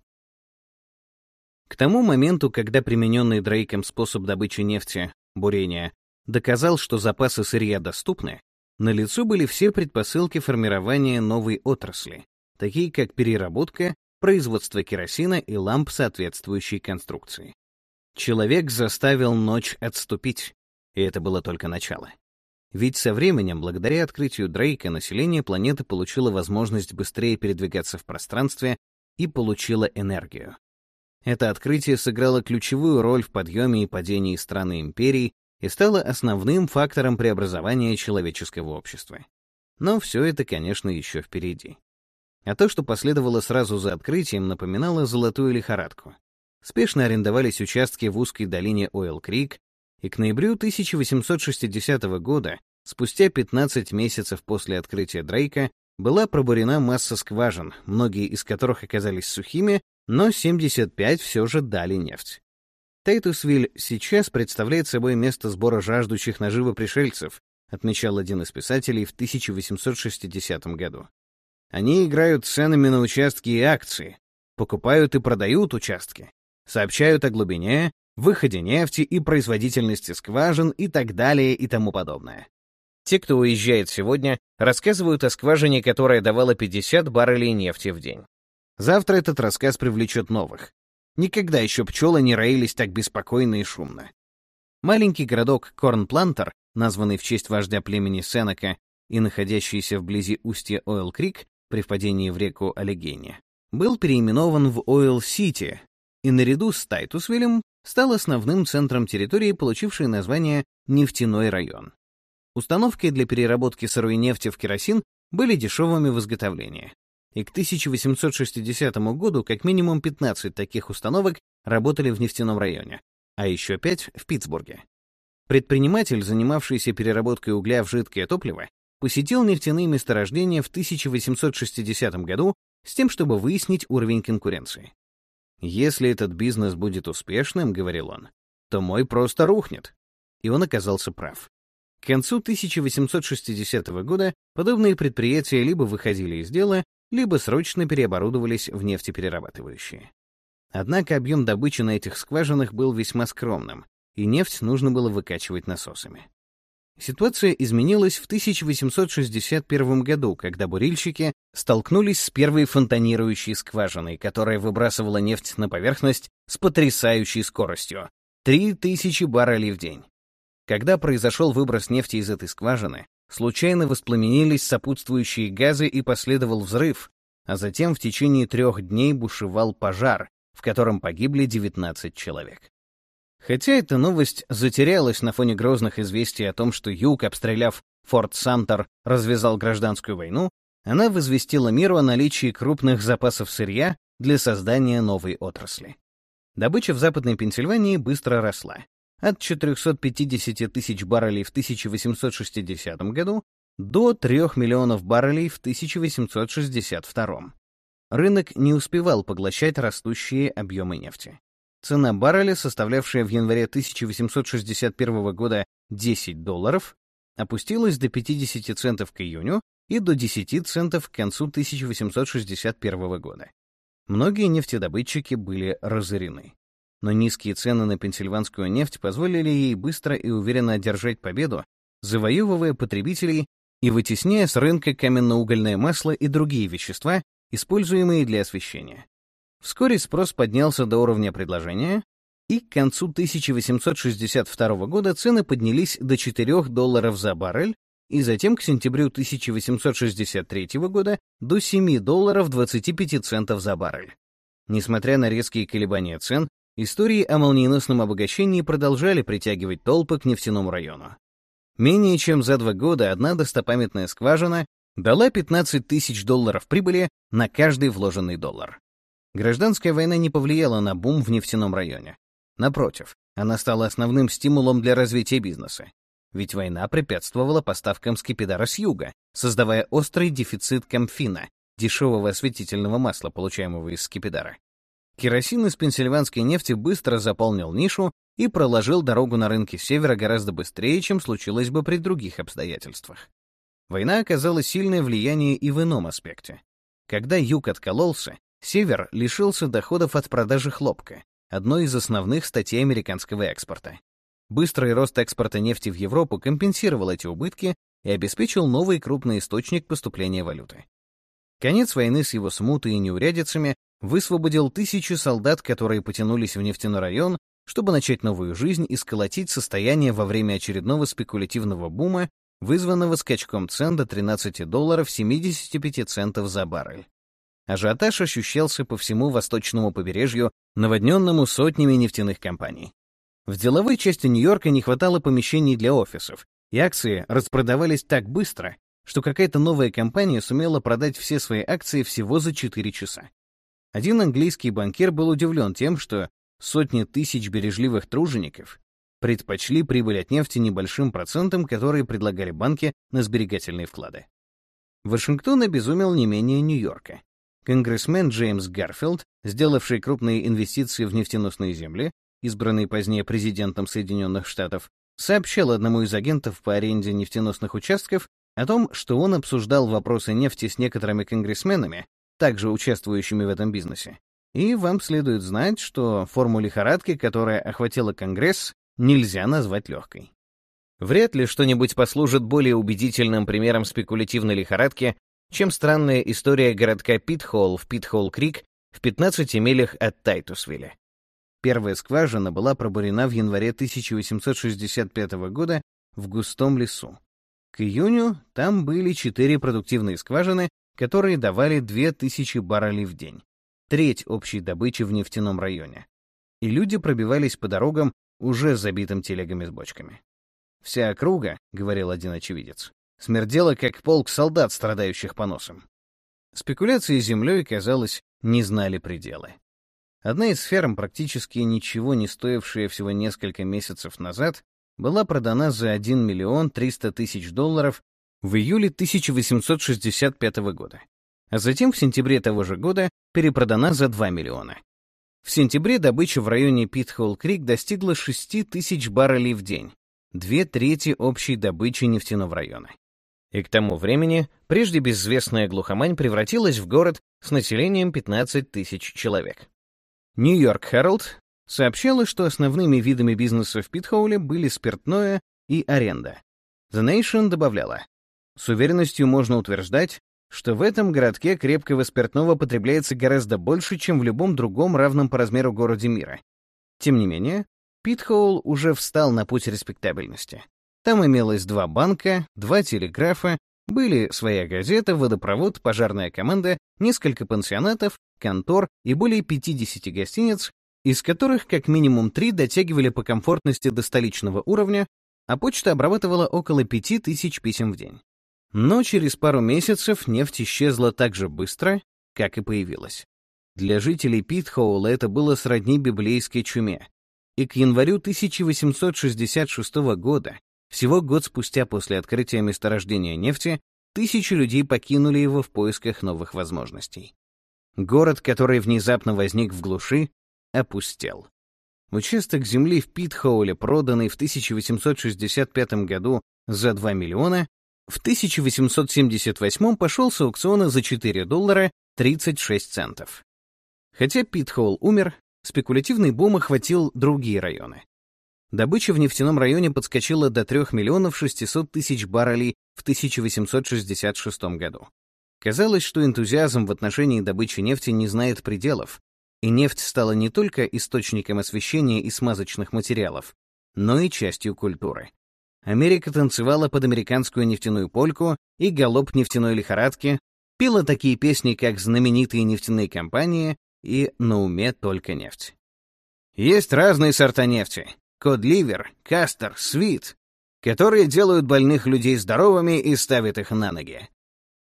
К тому моменту, когда примененный Дрейком способ добычи нефти, бурения, доказал, что запасы сырья доступны, на лицу были все предпосылки формирования новой отрасли, такие как переработка, производство керосина и ламп соответствующей конструкции. Человек заставил ночь отступить, и это было только начало. Ведь со временем, благодаря открытию Дрейка, население планеты получило возможность быстрее передвигаться в пространстве и получило энергию. Это открытие сыграло ключевую роль в подъеме и падении страны империй, и стало основным фактором преобразования человеческого общества. Но все это, конечно, еще впереди. А то, что последовало сразу за открытием, напоминало золотую лихорадку. спешно арендовались участки в узкой долине Ойл-Крик, и к ноябрю 1860 года, спустя 15 месяцев после открытия Дрейка, была пробурена масса скважин, многие из которых оказались сухими, но 75 все же дали нефть. Тейтусвиль сейчас представляет собой место сбора жаждущих наживы пришельцев, отмечал один из писателей в 1860 году. Они играют ценами на участки и акции, покупают и продают участки, сообщают о глубине, выходе нефти и производительности скважин и так далее и тому подобное. Те, кто уезжает сегодня, рассказывают о скважине, которая давала 50 баррелей нефти в день. Завтра этот рассказ привлечет новых. Никогда еще пчелы не роились так беспокойно и шумно. Маленький городок Корнплантер, названный в честь вождя племени Сенека и находящийся вблизи устья Ойл-Крик при впадении в реку Аллегения, был переименован в Ойл-Сити и наряду с Тайтусвиллем стал основным центром территории, получившей название «Нефтяной район». Установки для переработки сырой нефти в керосин были дешевыми в изготовлении. И к 1860 году как минимум 15 таких установок работали в нефтяном районе, а еще 5 в Питтсбурге. Предприниматель, занимавшийся переработкой угля в жидкое топливо, посетил нефтяные месторождения в 1860 году с тем, чтобы выяснить уровень конкуренции. «Если этот бизнес будет успешным, — говорил он, — то мой просто рухнет». И он оказался прав. К концу 1860 года подобные предприятия либо выходили из дела, либо срочно переоборудовались в нефтеперерабатывающие. Однако объем добычи на этих скважинах был весьма скромным, и нефть нужно было выкачивать насосами. Ситуация изменилась в 1861 году, когда бурильщики столкнулись с первой фонтанирующей скважиной, которая выбрасывала нефть на поверхность с потрясающей скоростью — 3000 баррелей в день. Когда произошел выброс нефти из этой скважины, случайно воспламенились сопутствующие газы и последовал взрыв, а затем в течение трех дней бушевал пожар, в котором погибли 19 человек. Хотя эта новость затерялась на фоне грозных известий о том, что Юг, обстреляв Форт Самтер, развязал гражданскую войну, она возвестила миру о наличии крупных запасов сырья для создания новой отрасли. Добыча в Западной Пенсильвании быстро росла от 450 тысяч баррелей в 1860 году до 3 миллионов баррелей в 1862. Рынок не успевал поглощать растущие объемы нефти. Цена барреля, составлявшая в январе 1861 года 10 долларов, опустилась до 50 центов к июню и до 10 центов к концу 1861 года. Многие нефтедобытчики были разорены но низкие цены на пенсильванскую нефть позволили ей быстро и уверенно одержать победу, завоевывая потребителей и вытесняя с рынка каменно-угольное масло и другие вещества, используемые для освещения. Вскоре спрос поднялся до уровня предложения, и к концу 1862 года цены поднялись до 4 долларов за баррель, и затем к сентябрю 1863 года до 7 долларов 25 центов за баррель. Несмотря на резкие колебания цен, Истории о молниеносном обогащении продолжали притягивать толпы к нефтяному району. Менее чем за два года одна достопамятная скважина дала 15 тысяч долларов прибыли на каждый вложенный доллар. Гражданская война не повлияла на бум в нефтяном районе. Напротив, она стала основным стимулом для развития бизнеса. Ведь война препятствовала поставкам скипидара с юга, создавая острый дефицит камфина, дешевого осветительного масла, получаемого из скипидара. Керосин из пенсильванской нефти быстро заполнил нишу и проложил дорогу на рынке севера гораздо быстрее, чем случилось бы при других обстоятельствах. Война оказала сильное влияние и в ином аспекте. Когда юг откололся, север лишился доходов от продажи хлопка, одной из основных статей американского экспорта. Быстрый рост экспорта нефти в Европу компенсировал эти убытки и обеспечил новый крупный источник поступления валюты. Конец войны с его смутой и неурядицами высвободил тысячи солдат, которые потянулись в нефтяной район, чтобы начать новую жизнь и сколотить состояние во время очередного спекулятивного бума, вызванного скачком цен до 13 долларов 75 центов за баррель. Ажиотаж ощущался по всему восточному побережью, наводненному сотнями нефтяных компаний. В деловой части Нью-Йорка не хватало помещений для офисов, и акции распродавались так быстро, что какая-то новая компания сумела продать все свои акции всего за 4 часа. Один английский банкир был удивлен тем, что сотни тысяч бережливых тружеников предпочли прибыль от нефти небольшим процентам, которые предлагали банки на сберегательные вклады. Вашингтон обезумел не менее Нью-Йорка. Конгрессмен Джеймс Гарфилд, сделавший крупные инвестиции в нефтеносные земли, избранный позднее президентом Соединенных Штатов, сообщил одному из агентов по аренде нефтеносных участков о том, что он обсуждал вопросы нефти с некоторыми конгрессменами, также участвующими в этом бизнесе. И вам следует знать, что форму лихорадки, которая охватила Конгресс, нельзя назвать легкой. Вряд ли что-нибудь послужит более убедительным примером спекулятивной лихорадки, чем странная история городка Питхолл в Питхолл-Крик в 15 милях от Тайтусвилля. Первая скважина была пробурена в январе 1865 года в густом лесу. К июню там были четыре продуктивные скважины, которые давали 2000 баррелей в день, треть общей добычи в нефтяном районе. И люди пробивались по дорогам, уже забитым телегами с бочками. «Вся округа», — говорил один очевидец, — смердела, как полк солдат, страдающих поносом. Спекуляции землей, казалось, не знали пределы. Одна из ферм, практически ничего не стоившая всего несколько месяцев назад, была продана за 1 миллион 300 тысяч долларов в июле 1865 года, а затем в сентябре того же года перепродана за 2 миллиона. В сентябре добыча в районе Питхолл-Крик достигла 6 тысяч баррелей в день, две трети общей добычи нефтяного района. И к тому времени прежде безвестная глухомань превратилась в город с населением 15 тысяч человек. Нью-Йорк Herald сообщала, что основными видами бизнеса в Питхоуле были спиртное и аренда. The Nation добавляла, с уверенностью можно утверждать, что в этом городке крепкого спиртного потребляется гораздо больше, чем в любом другом равном по размеру городе мира. Тем не менее, Питхоул уже встал на путь респектабельности. Там имелось два банка, два телеграфа, были своя газета, водопровод, пожарная команда, несколько пансионатов, контор и более 50 гостиниц, из которых как минимум три дотягивали по комфортности до столичного уровня, а почта обрабатывала около 5000 писем в день. Но через пару месяцев нефть исчезла так же быстро, как и появилась. Для жителей Питхоула это было сродни библейской чуме. И к январю 1866 года, всего год спустя после открытия месторождения нефти, тысячи людей покинули его в поисках новых возможностей. Город, который внезапно возник в глуши, опустел. Участок земли в Питхоуле, проданный в 1865 году за 2 миллиона, в 1878 пошел с аукциона за 4 доллара 36 центов. Хотя Питхолл умер, спекулятивный бум охватил другие районы. Добыча в нефтяном районе подскочила до 3 миллионов 600 тысяч баррелей в 1866 году. Казалось, что энтузиазм в отношении добычи нефти не знает пределов, и нефть стала не только источником освещения и смазочных материалов, но и частью культуры. Америка танцевала под американскую нефтяную польку и галоп нефтяной лихорадки, пела такие песни, как знаменитые нефтяные компании и «На уме только нефть». Есть разные сорта нефти — кодливер, кастер, свит, которые делают больных людей здоровыми и ставят их на ноги.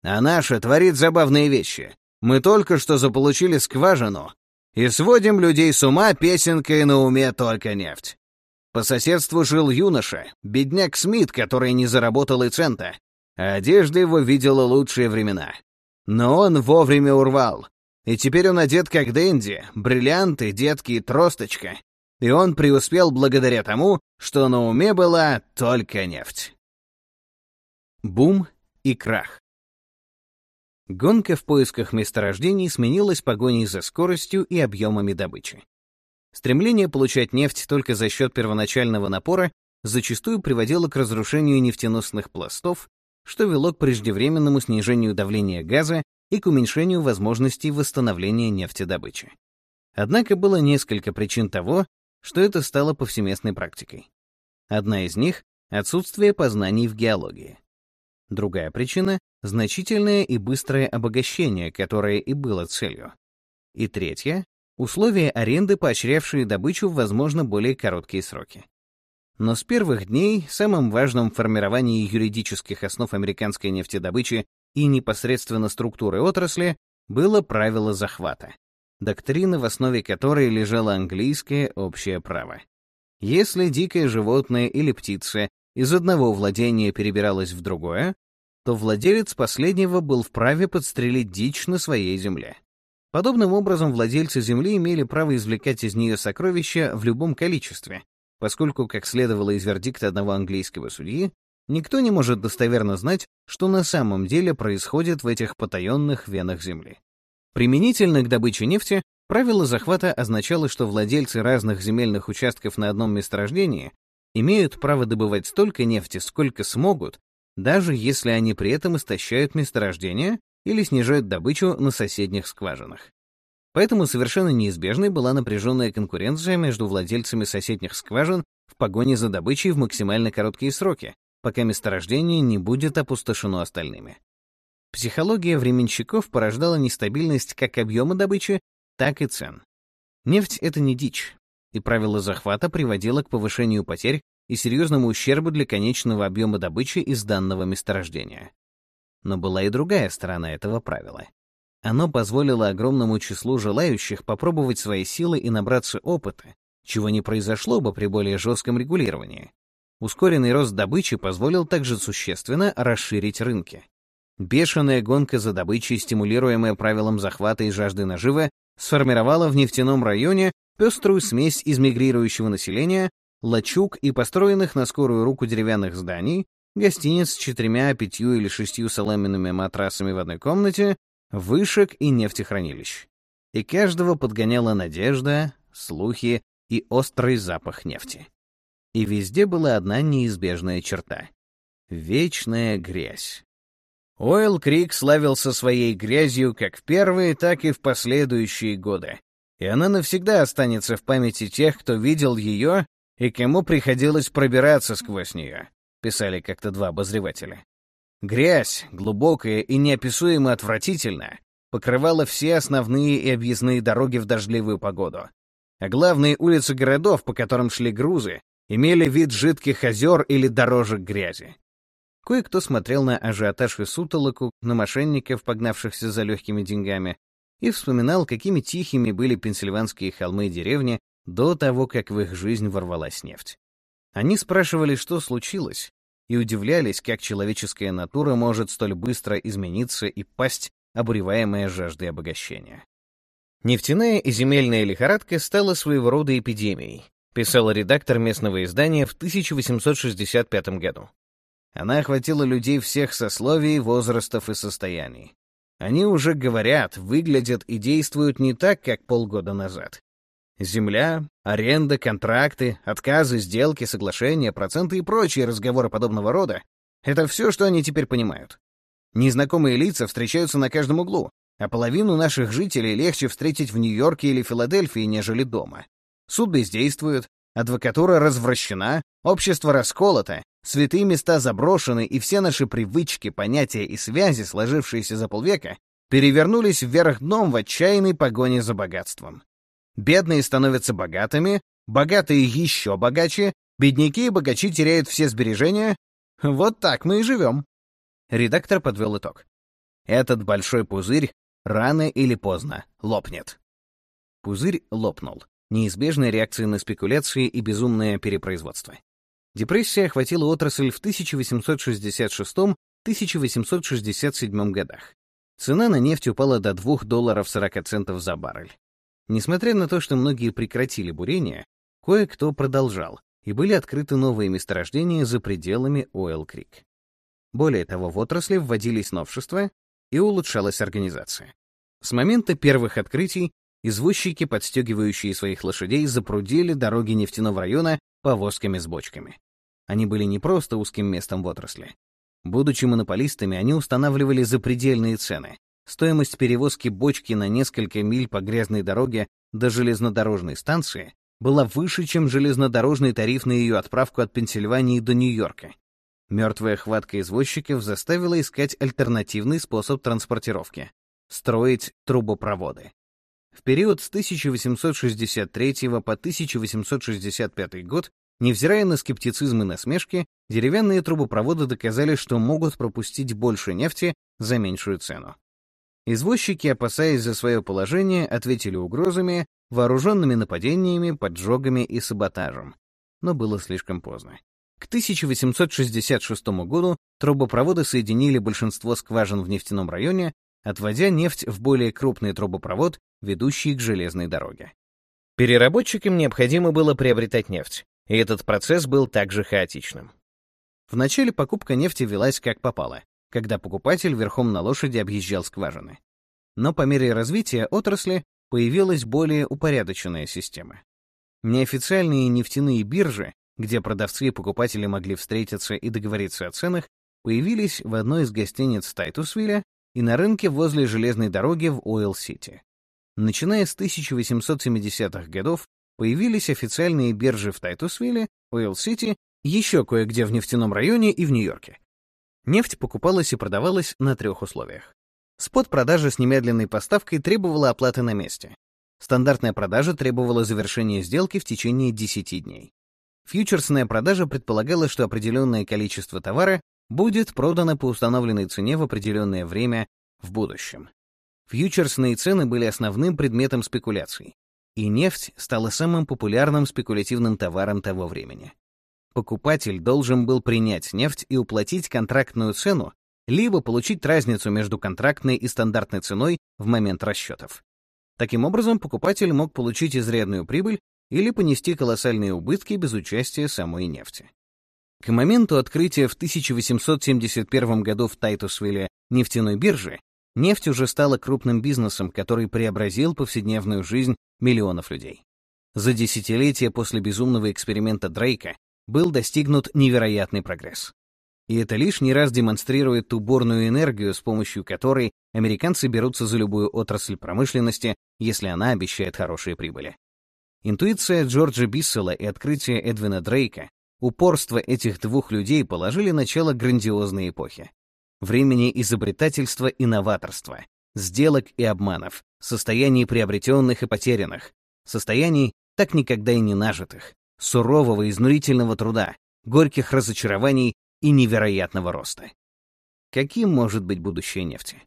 А наша творит забавные вещи. Мы только что заполучили скважину и сводим людей с ума песенкой «На уме только нефть». По соседству жил юноша, бедняк Смит, который не заработал и цента. Одежда его видела лучшие времена. Но он вовремя урвал. И теперь он одет как Дэнди, бриллианты, детки и тросточка. И он преуспел благодаря тому, что на уме была только нефть. Бум и крах. Гонка в поисках месторождений сменилась погоней за скоростью и объемами добычи. Стремление получать нефть только за счет первоначального напора зачастую приводило к разрушению нефтеносных пластов, что вело к преждевременному снижению давления газа и к уменьшению возможностей восстановления нефтедобычи. Однако было несколько причин того, что это стало повсеместной практикой. Одна из них — отсутствие познаний в геологии. Другая причина — значительное и быстрое обогащение, которое и было целью. И третья Условия аренды, поощрявшие добычу в, возможно, более короткие сроки. Но с первых дней самым важным в формировании юридических основ американской нефтедобычи и непосредственно структуры отрасли было правило захвата. Доктрина, в основе которой лежало английское общее право. Если дикое животное или птица из одного владения перебиралась в другое, то владелец последнего был вправе подстрелить дичь на своей земле. Подобным образом владельцы земли имели право извлекать из нее сокровища в любом количестве, поскольку, как следовало из вердикта одного английского судьи, никто не может достоверно знать, что на самом деле происходит в этих потаенных венах земли. Применительно к добыче нефти, правило захвата означало, что владельцы разных земельных участков на одном месторождении имеют право добывать столько нефти, сколько смогут, даже если они при этом истощают месторождение или снижают добычу на соседних скважинах. Поэтому совершенно неизбежной была напряженная конкуренция между владельцами соседних скважин в погоне за добычей в максимально короткие сроки, пока месторождение не будет опустошено остальными. Психология временщиков порождала нестабильность как объема добычи, так и цен. Нефть — это не дичь, и правило захвата приводило к повышению потерь и серьезному ущербу для конечного объема добычи из данного месторождения. Но была и другая сторона этого правила. Оно позволило огромному числу желающих попробовать свои силы и набраться опыта, чего не произошло бы при более жестком регулировании. Ускоренный рост добычи позволил также существенно расширить рынки. Бешеная гонка за добычей, стимулируемая правилом захвата и жажды наживы, сформировала в нефтяном районе пеструю смесь из мигрирующего населения, лачуг и построенных на скорую руку деревянных зданий, гостиниц с четырьмя, пятью или шестью соломенными матрасами в одной комнате, вышек и нефтехранилищ. И каждого подгоняла надежда, слухи и острый запах нефти. И везде была одна неизбежная черта — вечная грязь. Ойл Крик славился своей грязью как в первые, так и в последующие годы, и она навсегда останется в памяти тех, кто видел ее и кому приходилось пробираться сквозь нее, писали как-то два обозревателя. Грязь, глубокая и неописуемо отвратительная, покрывала все основные и объездные дороги в дождливую погоду. А главные улицы городов, по которым шли грузы, имели вид жидких озер или дорожек грязи. Кое-кто смотрел на ажиотаж и сутолоку, на мошенников, погнавшихся за легкими деньгами, и вспоминал, какими тихими были пенсильванские холмы и деревни до того, как в их жизнь ворвалась нефть. Они спрашивали, что случилось, и удивлялись, как человеческая натура может столь быстро измениться и пасть, обуреваемая жаждой обогащения. Нефтяная и земельная лихорадка стала своего рода эпидемией, писал редактор местного издания в 1865 году. Она охватила людей всех сословий, возрастов и состояний. Они уже говорят, выглядят и действуют не так, как полгода назад. Земля, аренда, контракты, отказы, сделки, соглашения, проценты и прочие разговоры подобного рода — это все, что они теперь понимают. Незнакомые лица встречаются на каждом углу, а половину наших жителей легче встретить в Нью-Йорке или Филадельфии, нежели дома. Суд бездействует, адвокатура развращена, общество расколото, святые места заброшены, и все наши привычки, понятия и связи, сложившиеся за полвека, перевернулись вверх дном в отчаянной погоне за богатством. Бедные становятся богатыми, богатые еще богаче, бедняки и богачи теряют все сбережения. Вот так мы и живем. Редактор подвел итог. Этот большой пузырь рано или поздно лопнет. Пузырь лопнул. Неизбежная реакция на спекуляции и безумное перепроизводство. Депрессия охватила отрасль в 1867-1867 годах. Цена на нефть упала до 2 долларов 40 центов за баррель. Несмотря на то, что многие прекратили бурение, кое-кто продолжал, и были открыты новые месторождения за пределами Ойл-Крик. Более того, в отрасли вводились новшества и улучшалась организация. С момента первых открытий извозчики, подстегивающие своих лошадей, запрудили дороги нефтяного района повозками с бочками. Они были не просто узким местом в отрасли. Будучи монополистами, они устанавливали запредельные цены. Стоимость перевозки бочки на несколько миль по грязной дороге до железнодорожной станции была выше, чем железнодорожный тариф на ее отправку от Пенсильвании до Нью-Йорка. Мертвая хватка извозчиков заставила искать альтернативный способ транспортировки — строить трубопроводы. В период с 1863 по 1865 год Невзирая на скептицизм и насмешки, деревянные трубопроводы доказали, что могут пропустить больше нефти за меньшую цену. Извозчики, опасаясь за свое положение, ответили угрозами, вооруженными нападениями, поджогами и саботажем. Но было слишком поздно. К 1866 году трубопроводы соединили большинство скважин в нефтяном районе, отводя нефть в более крупный трубопровод, ведущий к железной дороге. Переработчикам необходимо было приобретать нефть, и этот процесс был также хаотичным. Вначале покупка нефти велась как попало, когда покупатель верхом на лошади объезжал скважины. Но по мере развития отрасли появилась более упорядоченная система. Неофициальные нефтяные биржи, где продавцы и покупатели могли встретиться и договориться о ценах, появились в одной из гостиниц Тайтусвилля и на рынке возле железной дороги в Ойл-Сити. Начиная с 1870-х годов появились официальные биржи в Тайтусвилле, Ойл-Сити, еще кое-где в нефтяном районе и в Нью-Йорке. Нефть покупалась и продавалась на трех условиях. Спот-продажа с немедленной поставкой требовала оплаты на месте. Стандартная продажа требовала завершения сделки в течение 10 дней. Фьючерсная продажа предполагала, что определенное количество товара будет продано по установленной цене в определенное время в будущем. Фьючерсные цены были основным предметом спекуляций, и нефть стала самым популярным спекулятивным товаром того времени. Покупатель должен был принять нефть и уплатить контрактную цену либо получить разницу между контрактной и стандартной ценой в момент расчетов. Таким образом, покупатель мог получить изрядную прибыль или понести колоссальные убытки без участия самой нефти. К моменту открытия в 1871 году в Тайтусвилле нефтяной биржи нефть уже стала крупным бизнесом, который преобразил повседневную жизнь миллионов людей. За десятилетия после безумного эксперимента Дрейка был достигнут невероятный прогресс. И это лишний раз демонстрирует ту борную энергию, с помощью которой американцы берутся за любую отрасль промышленности, если она обещает хорошие прибыли. Интуиция Джорджа Биссела и открытие Эдвина Дрейка, упорство этих двух людей положили начало грандиозной эпохи. Времени изобретательства и новаторства, сделок и обманов, состояний приобретенных и потерянных, состояний так никогда и не нажитых, сурового изнурительного труда, горьких разочарований и невероятного роста. Каким может быть будущее нефти?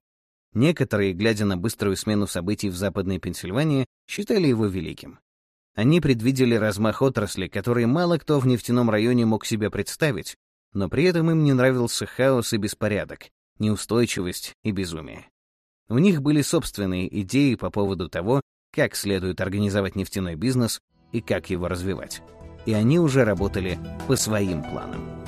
Некоторые, глядя на быструю смену событий в Западной Пенсильвании, считали его великим. Они предвидели размах отрасли, который мало кто в нефтяном районе мог себе представить, но при этом им не нравился хаос и беспорядок, неустойчивость и безумие. У них были собственные идеи по поводу того, как следует организовать нефтяной бизнес и как его развивать. И они уже работали по своим планам.